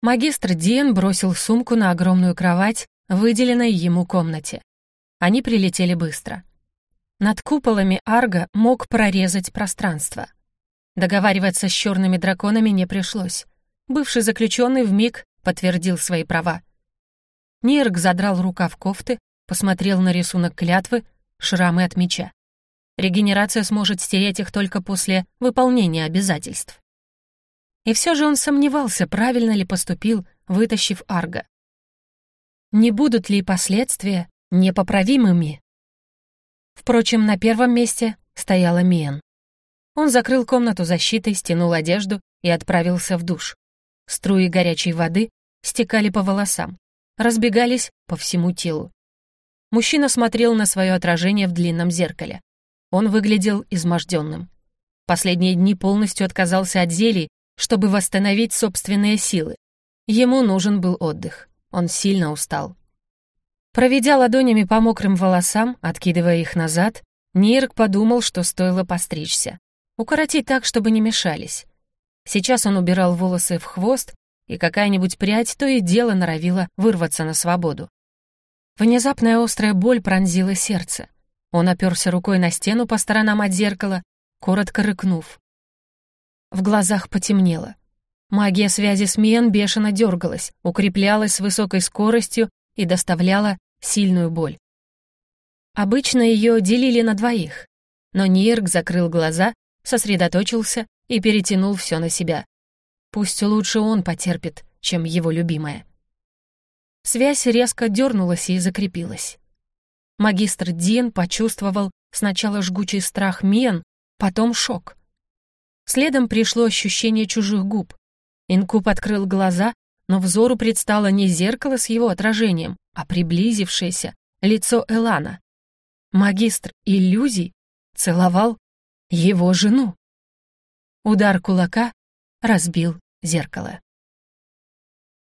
Магистр Диен бросил сумку на огромную кровать выделенной ему комнате. Они прилетели быстро. Над куполами Арга мог прорезать пространство. Договариваться с черными драконами не пришлось. Бывший заключенный вмиг подтвердил свои права. Нирк задрал рукав кофты, посмотрел на рисунок клятвы, шрамы от меча. Регенерация сможет стереть их только после выполнения обязательств. И все же он сомневался, правильно ли поступил, вытащив Арга. Не будут ли последствия непоправимыми? Впрочем, на первом месте стояла Миен. Он закрыл комнату защитой, стянул одежду и отправился в душ. Струи горячей воды стекали по волосам, разбегались по всему телу. Мужчина смотрел на свое отражение в длинном зеркале. Он выглядел изможденным. Последние дни полностью отказался от зелий, чтобы восстановить собственные силы. Ему нужен был отдых. Он сильно устал. Проведя ладонями по мокрым волосам, откидывая их назад, Нирк подумал, что стоило постричься. Укоротить так, чтобы не мешались. Сейчас он убирал волосы в хвост, и какая-нибудь прядь то и дело норовила вырваться на свободу. Внезапная острая боль пронзила сердце. Он оперся рукой на стену по сторонам от зеркала, коротко рыкнув. В глазах потемнело. Магия связи с Миен бешено дергалась, укреплялась с высокой скоростью и доставляла сильную боль. Обычно ее делили на двоих, но Нирк закрыл глаза, сосредоточился и перетянул все на себя. Пусть лучше он потерпит, чем его любимая. Связь резко дернулась и закрепилась. Магистр Дин почувствовал сначала жгучий страх Мен, потом шок. Следом пришло ощущение чужих губ, Инкуб открыл глаза, но взору предстало не зеркало с его отражением, а приблизившееся лицо Элана. Магистр иллюзий целовал его жену. Удар кулака разбил зеркало.